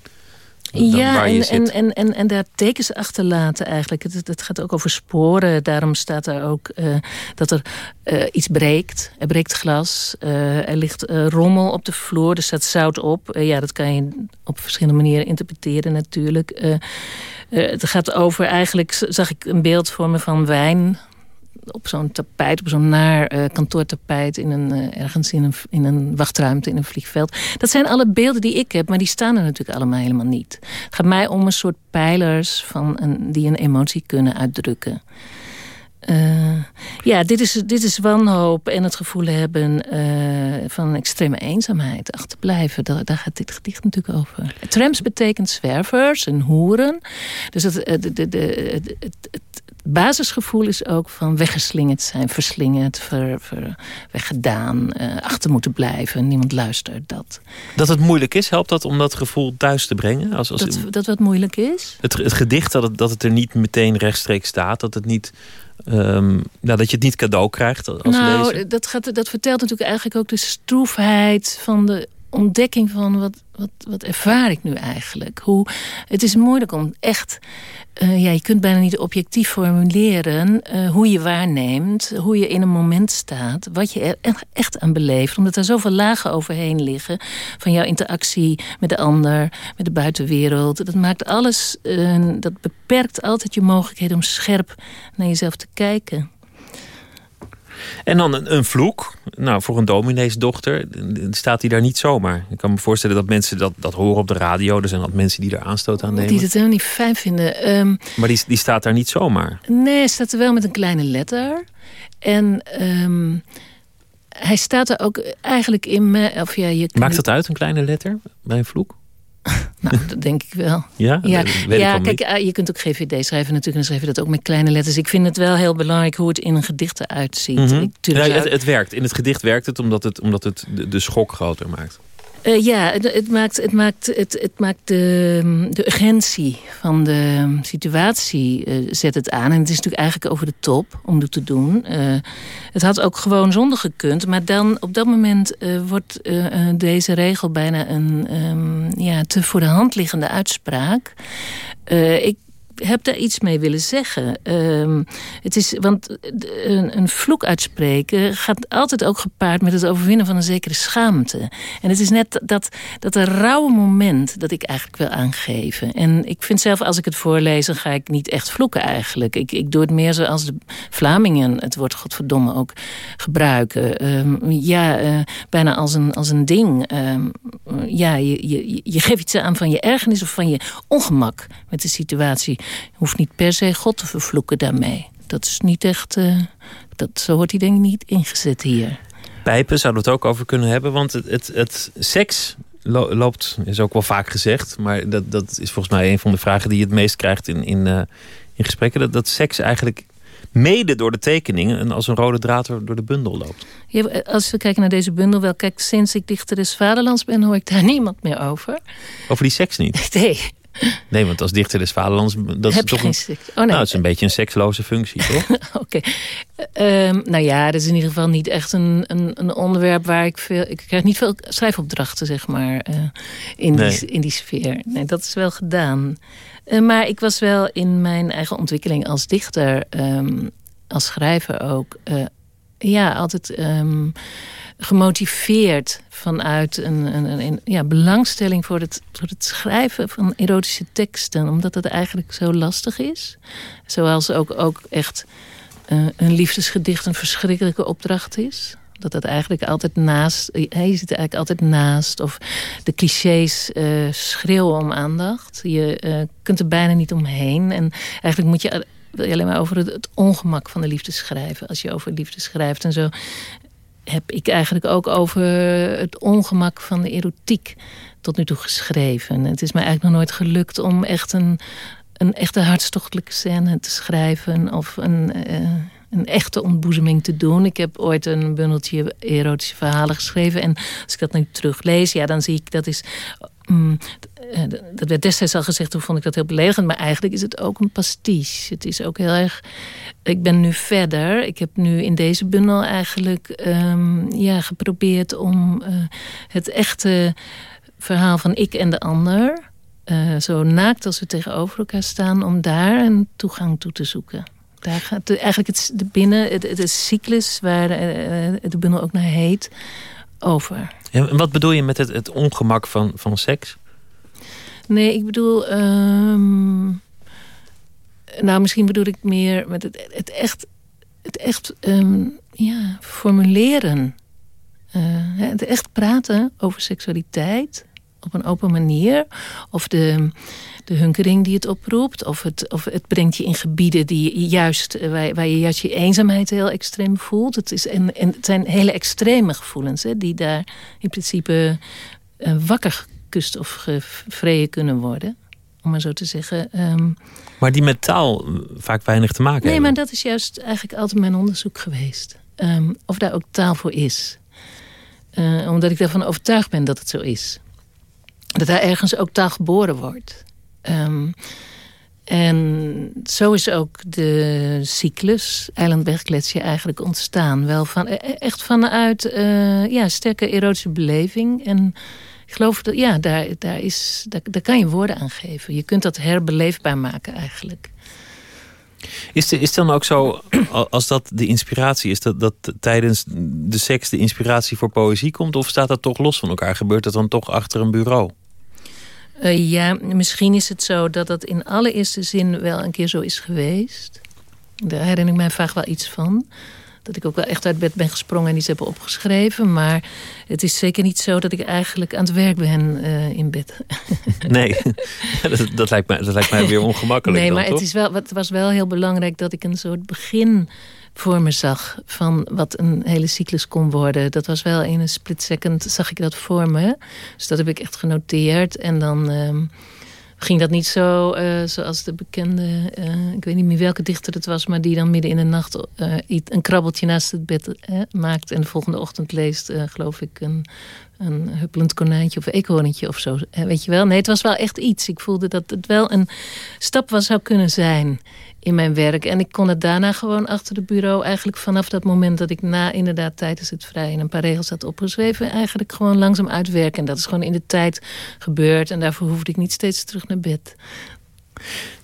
ja, en, en, en, en, en daar tekens achterlaten eigenlijk. Het, het gaat ook over sporen. Daarom staat er ook uh, dat er uh, iets breekt. Er breekt glas. Uh, er ligt rommel op de vloer. Er staat zout op. ja, dat kan je op verschillende manieren interpreteren natuurlijk. het gaat over, eigenlijk zag ik een beeld voor me van wijn op zo'n tapijt, op zo'n naar uh, kantoortapijt... In een, uh, ergens in een, in een wachtruimte in een vliegveld. Dat zijn alle beelden die ik heb, maar die staan er natuurlijk allemaal helemaal niet. Het gaat mij om een soort pijlers van een, die een emotie kunnen uitdrukken. Uh, ja, dit is, dit is wanhoop en het gevoel hebben van extreme eenzaamheid. Achterblijven, daar, gaat dit gedicht natuurlijk over. Trams betekent zwervers en hoeren. Dus het, de, de, het, basisgevoel is ook van weggeslingerd zijn, verslingerd, ver, ver, weggedaan, uh, achter moeten blijven. Niemand luistert dat. Dat het moeilijk is, helpt dat om dat gevoel thuis te brengen? Als, als dat, dat wat moeilijk is? Het, het gedicht, dat het, dat het er niet meteen rechtstreeks staat, dat het niet... Um, nou, dat je het niet cadeau krijgt als nou, Dat, gaat, dat vertelt natuurlijk eigenlijk ook de stroefheid van de ontdekking van wat, wat, wat ervaar ik nu eigenlijk? Hoe, het is moeilijk om echt... Uh, ja, je kunt bijna niet objectief formuleren uh, hoe je waarneemt, hoe je in een moment staat, wat je er echt aan beleeft. Omdat er zoveel lagen overheen liggen van jouw interactie met de ander, met de buitenwereld. Dat maakt alles, uh, dat beperkt altijd je mogelijkheden om scherp naar jezelf te kijken. En dan een, een, vloek. Nou, voor een domineesdochter staat hij daar niet zomaar. Ik kan me voorstellen dat mensen dat, dat horen op de radio. Er zijn altijd mensen die er aanstoot aan nemen. Die het helemaal niet fijn vinden. Um, maar die, die staat daar niet zomaar? Nee, staat er wel met een kleine letter. En... Um, hij staat er ook eigenlijk in... Me, of ja, je Maakt dat uit, een kleine letter, bij een vloek? Nou, dat denk ik wel. Ja? Ja, ja kijk, ah, je kunt ook GVD schrijven natuurlijk. En dan schrijf je dat ook met kleine letters. Ik vind het wel heel belangrijk hoe het in een gedicht eruit ziet. Mm -hmm. ja, het, het, werkt. In het gedicht werkt het omdat het, omdat het de, de schok groter maakt. Uh, ja, het, maakt, het, maakt, het, het maakt de, de urgentie van de situatie uh, zet het aan. En het is natuurlijk eigenlijk over de top om dat te doen. Uh, het had ook gewoon zonder gekund. Maar dan op dat moment wordt deze regel bijna een um, ja, te voor de hand liggende uitspraak. ik heb daar iets mee willen zeggen. Um, het is, want een, een, vloek uitspreken gaat altijd ook gepaard met het overwinnen van een zekere schaamte. En het is net dat, dat rauwe moment dat ik eigenlijk wil aangeven. En ik vind zelf, als ik het voorlees, dan ga ik niet echt vloeken eigenlijk. Ik, ik doe het meer zoals de Vlamingen het woord godverdomme ook gebruiken. Um, ja, uh, bijna als een, als een ding. Um, ja, je, je, je geeft iets aan van je ergernis of van je ongemak met de situatie hoeft niet per se God te vervloeken daarmee. Dat is niet echt... Uh, dat, zo wordt hij denk ik niet ingezet hier. Pijpen zouden we het ook over kunnen hebben. Want het, het, het seks loopt, is ook wel vaak gezegd. Maar dat, dat is volgens mij een van de vragen die je het meest krijgt in, in, uh, in gesprekken. Dat, dat seks eigenlijk mede door de tekeningen en als een rode draad door de bundel loopt. Ja, als we kijken naar deze bundel, wel, kijk, sinds ik dichter des vaderlands ben, hoor ik daar niemand meer over. Over die seks niet? Nee. Nee, want als dichter des vaderlands... Dat Heb is toch een, oh, nee. Nou, het is een beetje een seksloze functie, toch? Oké. Okay. Um, nou ja, dat is in ieder geval niet echt een, een, een, onderwerp waar ik veel... Ik krijg niet veel schrijfopdrachten, zeg maar, uh, in, nee. die, in die sfeer. Nee, dat is wel gedaan. Uh, maar ik was wel in mijn eigen ontwikkeling als dichter... Um, als schrijver ook... Uh, ja, altijd... Um, gemotiveerd vanuit een, een, een, ja, belangstelling voor het, voor het schrijven van erotische teksten. Omdat het eigenlijk zo lastig is. Zoals ook, ook echt uh, een liefdesgedicht een verschrikkelijke opdracht is. Dat dat eigenlijk altijd naast... Je zit eigenlijk altijd naast. Of de clichés uh, schreeuwen om aandacht. Je uh, kunt er bijna niet omheen. En eigenlijk moet je wil je alleen maar over het, ongemak van de liefde schrijven. Als je over liefde schrijft en zo heb ik eigenlijk ook over het ongemak van de erotiek tot nu toe geschreven. Het is mij eigenlijk nog nooit gelukt om echt een, een echte hartstochtelijke scène te schrijven. Of een, uh, een echte ontboezeming te doen. Ik heb ooit een bundeltje erotische verhalen geschreven. En als ik dat nu teruglees, ja, dan zie ik dat is Mm, eh, dat werd destijds al gezegd, toen vond ik dat heel beledigend. Maar eigenlijk is het ook een pastiche. Het is ook heel erg... Ik ben nu verder. Ik heb nu in deze bundel eigenlijk um, ja, geprobeerd om uh, het echte verhaal van ik en de ander... Uh, zo naakt als we tegenover elkaar staan... om daar een toegang toe te zoeken. Daar gaat eigenlijk het, de binnen, het, het cyclus waar de bundel ook naar heet, over. En wat bedoel je met het, het ongemak van, van seks? Nee, ik bedoel... Um, nou, misschien bedoel ik meer met het, het echt, het echt um, ja, formuleren. Uh, het echt praten over seksualiteit op een open manier. Of de, de hunkering die het oproept. Of het, of het brengt je in gebieden die juist, eh, waar, waar je juist je eenzaamheid heel extreem voelt. Het, is, en, en het zijn hele extreme gevoelens hè, die daar in principe uh, wakker gekust of gevreden kunnen worden. Om maar zo te zeggen. Um, maar die met taal vaak weinig te maken nee, hebben. Nee, maar dat is juist eigenlijk altijd mijn onderzoek geweest. Um, of daar ook taal voor is. Uh, omdat ik ervan overtuigd ben dat het zo is. Dat daar ergens ook taal geboren wordt. Um, en zo is ook de cyclus Eilandberggletsjer eigenlijk ontstaan. Wel van, e-, e-, echt vanuit uh, ja, sterke erotische beleving. En ik geloof dat, ja, daar, daar, is, daar, daar kan je woorden aan geven. Je kunt dat herbeleefbaar maken eigenlijk. Is, de, is het dan ook zo, als dat de inspiratie is, dat, dat tijdens de seks de inspiratie voor poëzie komt? Of staat dat toch los van elkaar? Gebeurt dat dan toch achter een bureau? Uh, ja, misschien is het zo dat dat in allereerste zin wel een keer zo is geweest. Daar herinner ik mij vaak wel iets van. Dat ik ook wel echt uit bed ben gesprongen en iets heb opgeschreven. Maar het is zeker niet zo dat ik eigenlijk aan het werk ben uh, in bed. Nee, dat, dat, lijkt mij, dat lijkt mij weer ongemakkelijk. Nee, maar het, is wel, het was wel heel belangrijk dat ik een soort begin voor me zag van wat een hele cyclus kon worden. Dat was wel in een split second zag ik dat voor me. Dus dat heb ik echt genoteerd. En dan uh, ging dat niet zo uh, zoals de bekende... Uh, ik weet niet meer welke dichter het was... maar die dan midden in de nacht uh, een krabbeltje naast het bed maakt... en de volgende ochtend leest, geloof ik, een, een huppelend konijntje of eekhoorntje of zo. Weet je wel? Nee, het was wel echt iets. Ik voelde dat het wel een stap was zou kunnen zijn in mijn werk. En ik kon het daarna gewoon achter het bureau... eigenlijk vanaf dat moment dat ik na inderdaad tijdens het vrij... een paar regels had opgeschreven... eigenlijk gewoon langzaam uitwerken. En dat is gewoon in de tijd gebeurd. En daarvoor hoefde ik niet steeds terug naar bed.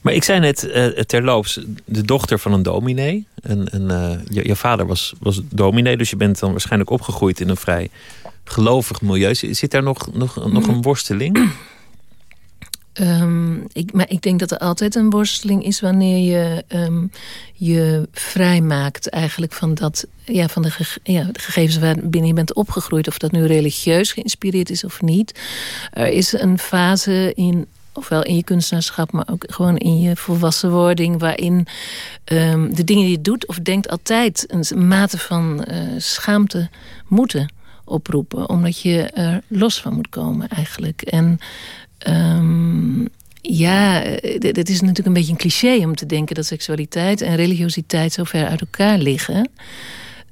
Maar ik zei net uh, terloops, de dochter van een dominee. En, en uh, je, je, vader was, was dominee, dus je bent dan waarschijnlijk opgegroeid in een vrij gelovig milieu. Zit daar nog, nog, nog een worsteling? Um, ik, maar ik denk dat er altijd een worsteling is wanneer je um, je vrijmaakt eigenlijk van, dat, ja, van de, ja, de gegevens waarbinnen je bent opgegroeid. Of dat nu religieus geïnspireerd is of niet. Er is een fase in ofwel in je kunstenaarschap, maar ook gewoon in je volwassenwording... waarin um, de dingen die je doet of denkt altijd een mate van uh, schaamte moeten oproepen. Omdat je er los van moet komen eigenlijk. En um, ja, het is natuurlijk een beetje een cliché om te denken... dat seksualiteit en religiositeit zo ver uit elkaar liggen...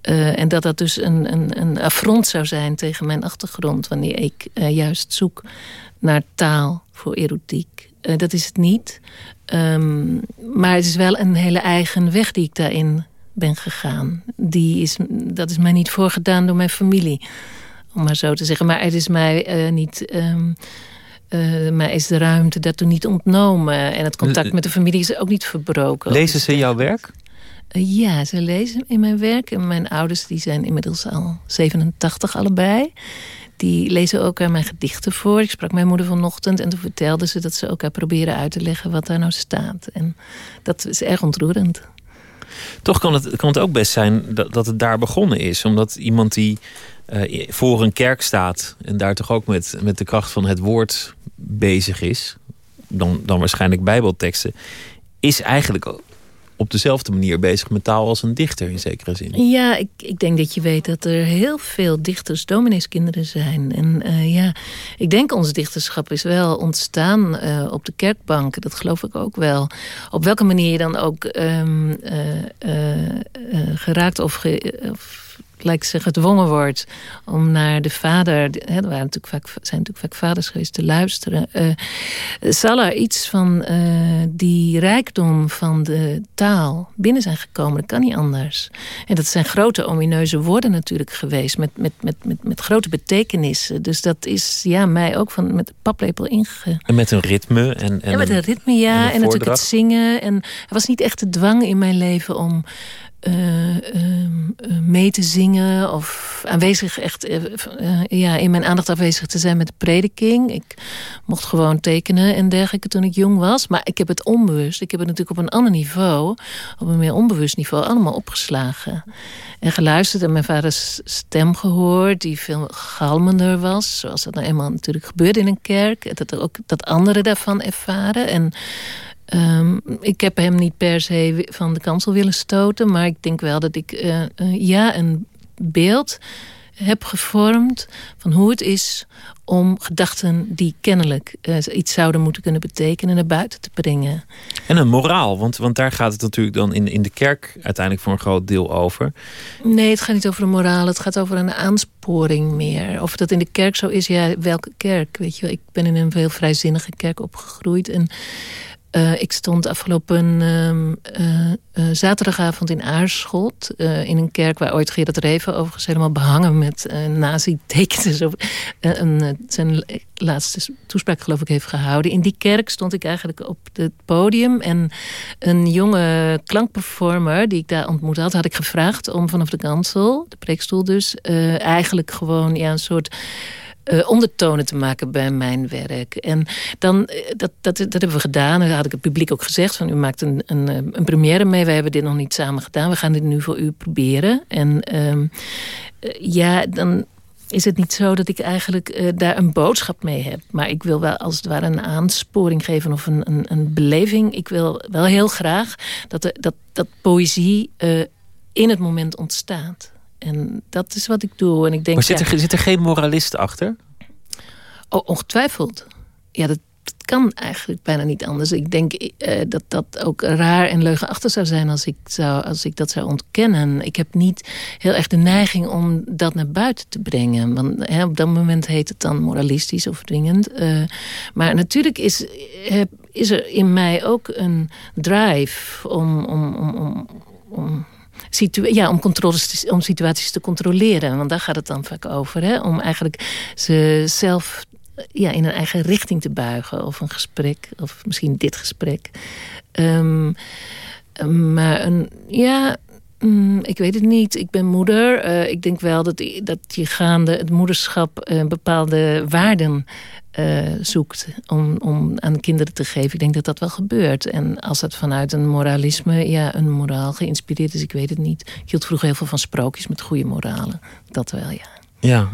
Uh, en dat dat dus een, een, een affront zou zijn tegen mijn achtergrond... wanneer ik uh, juist zoek naar taal voor erotiek. Dat is het niet. Um, maar het is wel een hele eigen weg die ik daarin ben gegaan. Die is, dat is mij niet voorgedaan door mijn familie, om maar zo te zeggen. Maar het is mij niet... Um, uh, mij is de ruimte daartoe niet ontnomen. En het contact met de familie is ook niet verbroken. Lezen ze jouw werk? Uh, ja, ze lezen in mijn werk. En mijn ouders die zijn inmiddels al 87 allebei. Die lezen ook aan mijn gedichten voor. Ik sprak mijn moeder vanochtend en toen vertelde ze... dat ze elkaar proberen uit te leggen wat daar nou staat. En dat is erg ontroerend. Toch kan het, kan het ook best zijn dat, dat het daar begonnen is. Omdat iemand die uh, voor een kerk staat... en daar toch ook met, met de kracht van het woord bezig is... dan, dan waarschijnlijk bijbelteksten... is eigenlijk op dezelfde manier bezig met taal als een dichter in zekere zin. Ja, ik, ik denk dat je weet dat er heel veel dichters domineeskinderen zijn. En uh, ja, ik denk ons dichterschap is wel ontstaan uh, op de kerkbank. Dat geloof ik ook wel. Op welke manier je dan ook um, uh, geraakt of, ge, of lijkt zich gedwongen wordt om naar de vader, hè, er waren natuurlijk vaak, zijn natuurlijk vaak vaders geweest, te luisteren. Uh, zal er iets van uh, die rijkdom van de taal binnen zijn gekomen? Dat kan niet anders. En dat zijn grote omineuze woorden natuurlijk geweest, met, met, met, met, met grote betekenissen. Dus dat is ja, mij ook van, met de paplepel ingegaan. En met een ritme. En, en, en met een ritme, ja. En, en natuurlijk het zingen. En er was niet echt de dwang in mijn leven om uh, uh, mee te zingen of aanwezig echt uh, ja, in mijn aandacht afwezig te zijn met de prediking. Ik mocht gewoon tekenen en dergelijke toen ik jong was. Maar ik heb het onbewust, ik heb het natuurlijk op een ander niveau, op een meer onbewust niveau, allemaal opgeslagen. En geluisterd en mijn vaders stem gehoord, die veel galmender was. Zoals dat nou eenmaal natuurlijk gebeurde in een kerk. Dat ook dat anderen daarvan ervaren. En Um, ik heb hem niet per se van de kansel willen stoten. Maar ik denk wel dat ik uh, uh, ja, een beeld heb gevormd van hoe het is om gedachten die kennelijk uh, iets zouden moeten kunnen betekenen naar buiten te brengen. En een moraal, want, want daar gaat het natuurlijk dan in, in de kerk uiteindelijk voor een groot deel over. Nee, het gaat niet over een moraal, het gaat over een aansporing meer. Of dat in de kerk zo is, ja, welke kerk? Weet je, ik ben in een veel vrijzinnige kerk opgegroeid en uh, ik stond afgelopen uh, uh, zaterdagavond in Aarschot. in een kerk waar ooit Gerard Reven overigens helemaal behangen met nazi-tekens. zijn laatste toespraak geloof ik heeft gehouden. In die kerk stond ik eigenlijk op het podium. En een jonge klankperformer die ik daar ontmoet had... had ik gevraagd om vanaf de kansel, de preekstoel dus... eigenlijk gewoon ja, een soort uh, ondertonen te maken bij mijn werk. En dan, uh, dat, dat, dat hebben we gedaan. En had ik het publiek ook gezegd. Van, u maakt een, een, eh, een première mee. Wij hebben dit nog niet samen gedaan. We gaan dit nu voor u proberen. En um, ja, dan is het niet zo dat ik eigenlijk daar een boodschap mee heb. Maar ik wil wel als het ware een aansporing geven of een, een, een beleving. Ik wil wel heel graag dat, de, dat, dat poëzie in het moment ontstaat. En dat is wat ik doe. En ik denk, maar zit er, zit er geen moralist achter? Oh, ongetwijfeld. Ja, dat, kan eigenlijk bijna niet anders. Ik denk uh, dat dat ook raar en leugenachtig zou zijn als ik, zou, als ik dat zou ontkennen. Ik heb niet heel erg de neiging om dat naar buiten te brengen. Want hè, op dat moment heet het dan moralistisch of dwingend. Uh, maar natuurlijk is, is er in mij ook een drive om, om, om, om, om ja, om, controles om situaties te controleren. Want daar gaat het dan vaak over. Hè? Om eigenlijk ze zelf ja, in een eigen richting te buigen. Of een gesprek, of misschien dit gesprek. Um, maar een, ja, mm, ik weet het niet. Ik ben moeder. Uh, ik denk wel dat, dat je gaande het moederschap uh, bepaalde waarden uh, zoekt om, om aan kinderen te geven. Ik denk dat dat wel gebeurt. En als dat vanuit een moralisme, ja, een moraal geïnspireerd is, ik weet het niet. Ik hield vroeger heel veel van sprookjes met goede moralen. Dat wel, ja. Ja,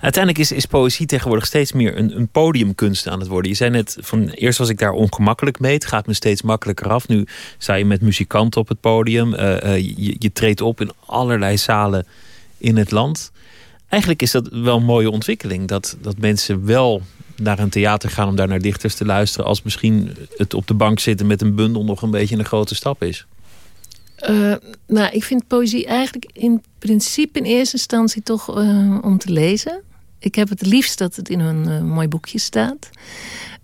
uiteindelijk is, is poëzie tegenwoordig steeds meer een, een podiumkunst aan het worden. Je zei net, van eerst was ik daar ongemakkelijk mee. Het gaat me steeds makkelijker af. Nu sta je met muzikanten op het podium. Uh, je, je treedt op in allerlei zalen in het land. Eigenlijk is dat wel een mooie ontwikkeling. Dat, dat mensen wel naar een theater gaan om daar naar dichters te luisteren... als misschien het op de bank zitten met een bundel nog een beetje een grote stap is? Uh, nou, ik vind poëzie eigenlijk in principe in eerste instantie toch uh, om te lezen. Ik heb het liefst dat het in een uh, mooi boekje staat.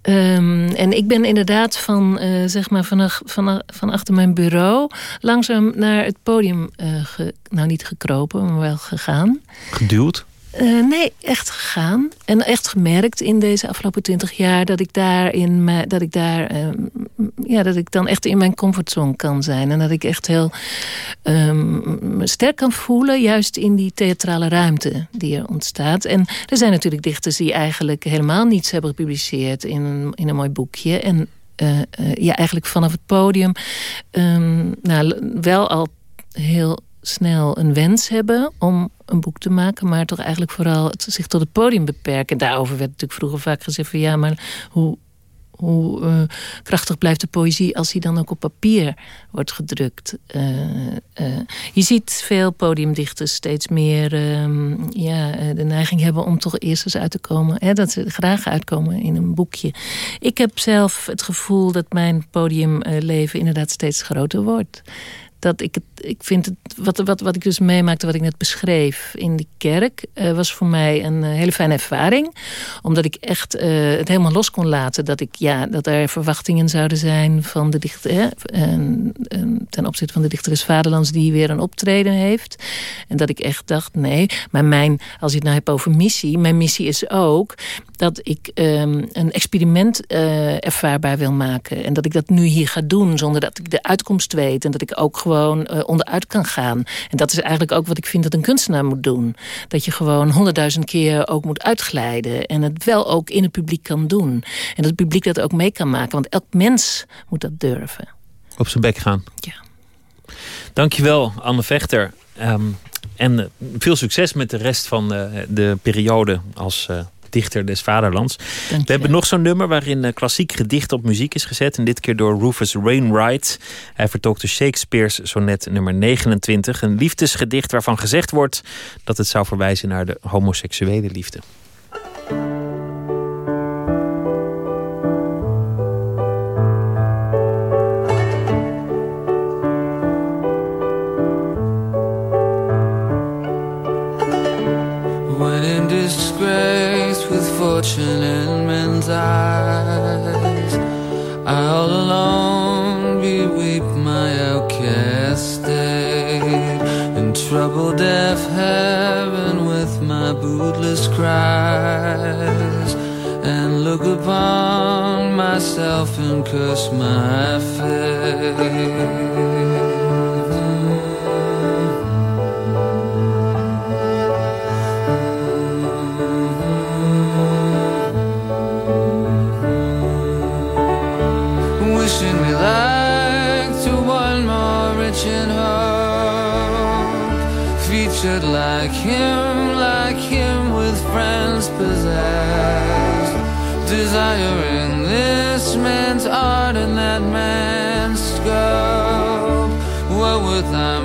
Um, en ik ben inderdaad van, zeg maar van, van, van achter mijn bureau... langzaam naar het podium, nou niet gekropen, maar wel gegaan. Geduwd? Uh, nee, echt gegaan. En echt gemerkt in deze afgelopen twintig jaar... dat ik daar, in me, dat ik daar uh, ja, dat ik dan echt in mijn comfortzone kan zijn. En dat ik echt heel um, sterk kan voelen... juist in die theatrale ruimte die er ontstaat. En er zijn natuurlijk dichters die eigenlijk helemaal niets hebben gepubliceerd... in een, in een mooi boekje. En uh, ja, eigenlijk vanaf het podium... Um, nou, wel al heel snel een wens hebben om een boek te maken... maar toch eigenlijk vooral zich tot het podium beperken. Daarover werd natuurlijk vroeger vaak gezegd van... ja, maar hoe, hoe uh, krachtig blijft de poëzie als die dan ook op papier wordt gedrukt. Uh, uh, je ziet veel podiumdichters steeds meer um, ja, de neiging hebben om toch eerst eens uit te komen. Hè, dat ze graag uitkomen in een boekje. Ik heb zelf het gevoel dat mijn podiumleven inderdaad steeds groter wordt dat ik het ik vind het, wat, wat, wat ik dus meemaakte, wat ik net beschreef in die kerk, uh, was voor mij een uh, hele fijne ervaring. Omdat ik echt uh, het helemaal los kon laten. Dat, ik, ja, dat er verwachtingen zouden zijn van de dichter. En, en ten opzichte van de dichteres Vaderlands, die weer een optreden heeft. En dat ik echt dacht, nee. Maar mijn, als je het nou hebt over missie, mijn missie is ook dat ik um, een experiment ervaarbaar wil maken. En dat ik dat nu hier ga doen, zonder dat ik de uitkomst weet. En dat ik ook gewoon uh, onderuit kan gaan. En dat is eigenlijk ook wat ik vind dat een kunstenaar moet doen. Dat je gewoon honderdduizend keer ook moet uitglijden. En het wel ook in het publiek kan doen. En dat het publiek dat ook mee kan maken. Want elk mens moet dat durven. Op zijn bek gaan. Ja. Dankjewel, Anne Vechter. Um, en uh, veel succes met de rest van uh, de periode als uh, dichter des vaderlands. We hebben nog zo'n nummer waarin uh, klassiek gedicht op muziek is gezet. En dit keer door Rufus Wainwright. Hij vertolkte Shakespeare's sonnet nummer 29. Een liefdesgedicht waarvan gezegd wordt dat het zou verwijzen naar de homoseksuele liefde. When in disgrace with fortune in men's eyes, I all alone beweep my outcast state in trouble, deaf heaven with my bootless cries, and look upon myself and curse my fate. Him, like him with friends possessed. Desiring this man's art and that man's scope. What would I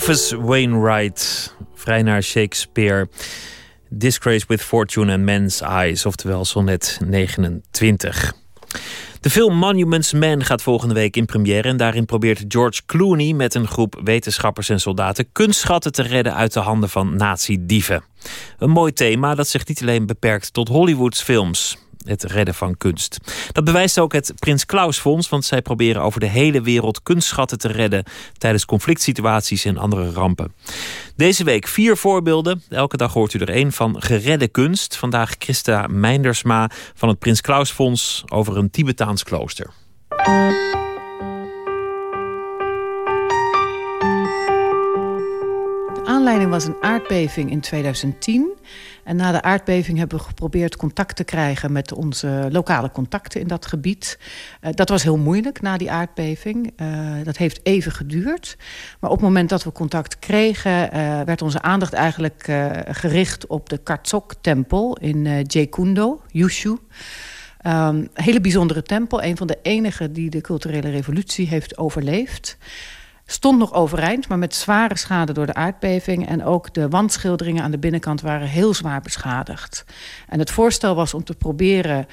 Rufus Wainwright, vrij naar Shakespeare. Disgrace with Fortune and Men's Eyes, oftewel sonnet 29. De film Monuments Man gaat volgende week in première. En daarin probeert George Clooney met een groep wetenschappers en soldaten kunstschatten te redden uit de handen van nazi-dieven. Een mooi thema dat zich niet alleen beperkt tot Hollywoods films. Het redden van kunst. Dat bewijst ook het Prins Klaus Fonds, want zij proberen over de hele wereld kunstschatten te redden tijdens conflictsituaties en andere rampen. Deze week vier voorbeelden. Elke dag hoort u er één van geredde kunst. Vandaag Christa Meindersma van het Prins Klaus Fonds over een Tibetaans klooster. De aanleiding was een aardbeving in 2010. En na de aardbeving hebben we geprobeerd contact te krijgen met onze lokale contacten in dat gebied. Uh, dat was heel moeilijk na die aardbeving. Uh, dat heeft even geduurd. Maar op het moment dat we contact kregen, uh, werd onze aandacht eigenlijk gericht op de Kartsok-tempel in uh, Jeekundo, Yushu. Um, hele bijzondere tempel, een van de enige die de culturele revolutie heeft overleefd. Stond nog overeind, maar met zware schade door de aardbeving. En ook de wandschilderingen aan de binnenkant waren heel zwaar beschadigd. En het voorstel was om te proberen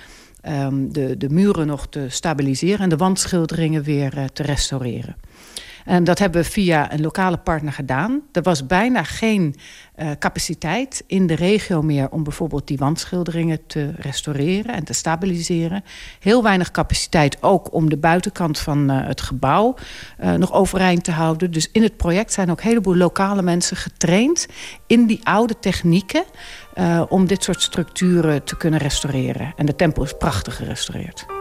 um, de, de muren nog te stabiliseren... en de wandschilderingen weer uh, te restaureren. En dat hebben we via een lokale partner gedaan. Er was bijna geen uh, capaciteit in de regio meer... om bijvoorbeeld die wandschilderingen te restaureren en te stabiliseren. Heel weinig capaciteit ook om de buitenkant van uh, het gebouw uh, nog overeind te houden. Dus in het project zijn ook een heleboel lokale mensen getraind... in die oude technieken om dit soort structuren te kunnen restaureren. En de tempel is prachtig gerestaureerd.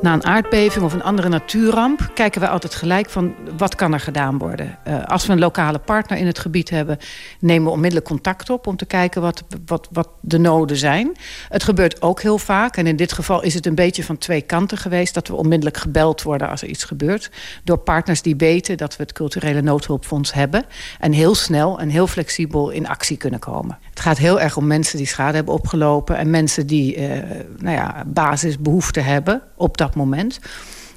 Na een aardbeving of een andere natuurramp... kijken we altijd gelijk van wat kan er gedaan worden. Uh, als we een lokale partner in het gebied hebben... nemen we onmiddellijk contact op om te kijken wat, wat, wat de noden zijn. Het gebeurt ook heel vaak. En in dit geval is het een beetje van twee kanten geweest... dat we onmiddellijk gebeld worden als er iets gebeurt. Door partners die weten dat we het culturele noodhulpfonds hebben. En heel snel en heel flexibel in actie kunnen komen. Het gaat heel erg om mensen die schade hebben opgelopen... en mensen die uh, nou ja, basisbehoeften hebben op dat moment.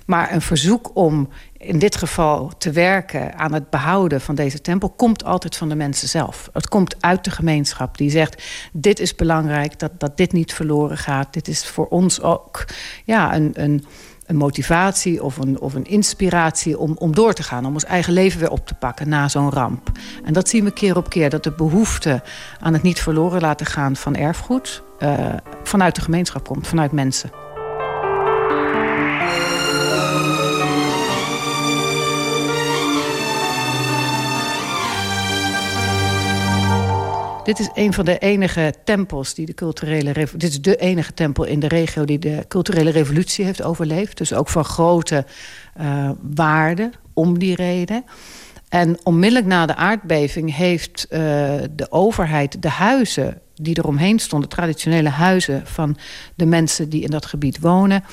Maar een verzoek om in dit geval te werken aan het behouden van deze tempel... komt altijd van de mensen zelf. Het komt uit de gemeenschap die zegt... dit is belangrijk, dat, dat dit niet verloren gaat. Dit is voor ons ook ja, een, een, een motivatie of een, of een inspiratie om, om door te gaan. Om ons eigen leven weer op te pakken na zo'n ramp. En dat zien we keer op keer. Dat de behoefte aan het niet verloren laten gaan van erfgoed... Uh, vanuit de gemeenschap komt, vanuit mensen. Dit is een van de enige tempels die de culturele dit is de enige tempel in de regio die de culturele revolutie heeft overleefd. Dus ook van grote uh, waarde om die reden. En onmiddellijk na de aardbeving heeft uh, de overheid de huizen die eromheen stonden, traditionele huizen van de mensen die in dat gebied wonen,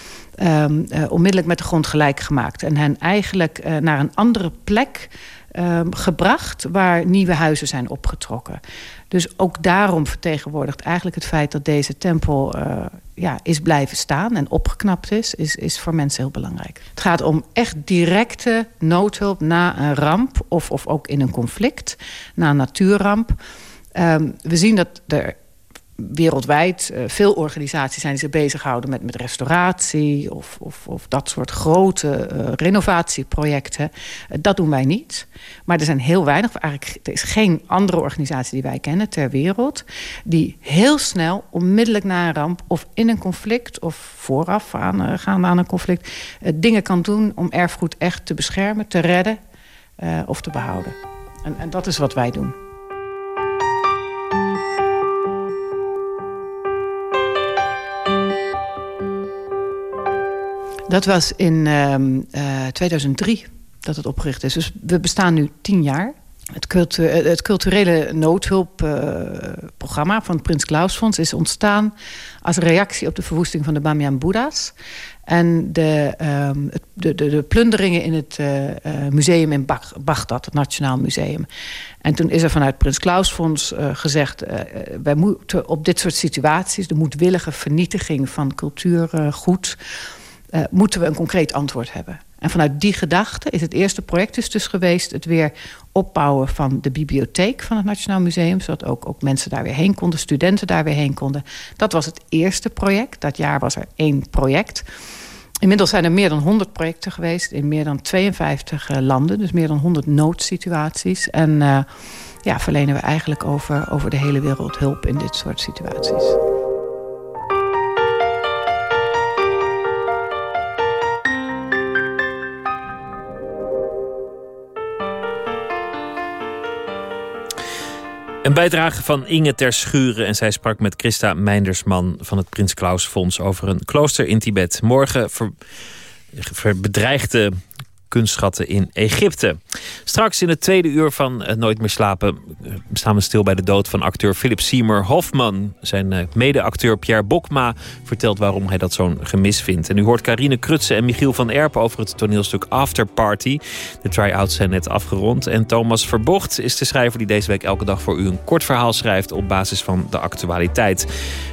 um, uh, onmiddellijk met de grond gelijk gemaakt. En hen eigenlijk naar een andere plek um, gebracht waar nieuwe huizen zijn opgetrokken. Dus ook daarom vertegenwoordigt eigenlijk het feit dat deze tempel uh, ja, is blijven staan en opgeknapt is, is, is voor mensen heel belangrijk. Het gaat om echt directe noodhulp na een ramp of, of ook in een conflict, na een natuurramp. Um, we zien dat er wereldwijd uh, veel organisaties zijn zich bezighouden met, met restauratie of, of, of dat soort grote uh, renovatieprojecten. Uh, dat doen wij niet. Maar er zijn heel weinig, eigenlijk er is geen andere organisatie die wij kennen ter wereld, die heel snel, onmiddellijk na een ramp of in een conflict of vooraf aan, gaan aan een conflict, dingen kan doen om erfgoed echt te beschermen, te redden of te behouden. En, en dat is wat wij doen. Dat was in uh, uh, 2003 dat het opgericht is. Dus we bestaan nu tien jaar. Het, cultu het culturele noodhulpprogramma uh, van het Prins Klaus Fonds is ontstaan als reactie op de verwoesting van de Bamiyan Boeddha's. En de, um, de, de, de, plunderingen in het museum in Bagdad, het Nationaal Museum. En toen is er vanuit Prins Klaus Fonds gezegd... wij moeten op dit soort situaties, de moedwillige vernietiging van cultuurgoed uh, moeten we een concreet antwoord hebben. En vanuit die gedachte is het eerste project dus, dus geweest... het weer opbouwen van de bibliotheek van het Nationaal Museum... zodat ook, ook mensen daar weer heen konden, studenten daar weer heen konden. Dat was het eerste project. Dat jaar was er één project. Inmiddels zijn er meer dan 100 projecten geweest... in meer dan 52 uh, landen, dus meer dan 100 noodsituaties. En uh, ja, verlenen we eigenlijk over, over de hele wereld hulp in dit soort situaties. Een bijdrage van Inge ter Schuren en zij sprak met Christa Meindersman van het Prins Klaus Fonds over een klooster in Tibet. Morgen bedreigde kunstschatten in Egypte. Straks in het tweede uur van eh, Nooit meer slapen eh, staan we stil bij de dood van acteur Philip Seymour Hoffman. Zijn uh, mede-acteur Pierre Bokma vertelt waarom hij dat zo'n gemis vindt. En u hoort Karine Krutsen en Michiel van Erpen over het toneelstuk After Party. De try-outs zijn net afgerond. En Thomas Verbocht is de schrijver die deze week elke dag voor u een kort verhaal schrijft op basis van de actualiteit.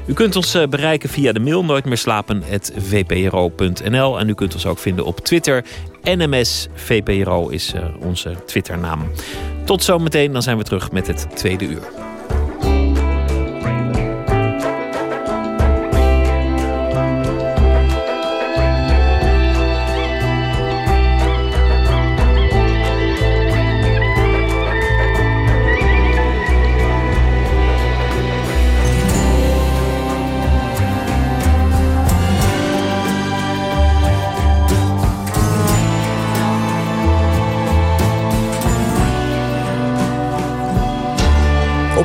U kunt ons bereiken via de mail nooitmeerslapen.vpro.nl en u kunt ons ook vinden op Twitter NMS VPRO is uh, onze Twitternaam. Tot zometeen, dan zijn we terug met het tweede uur.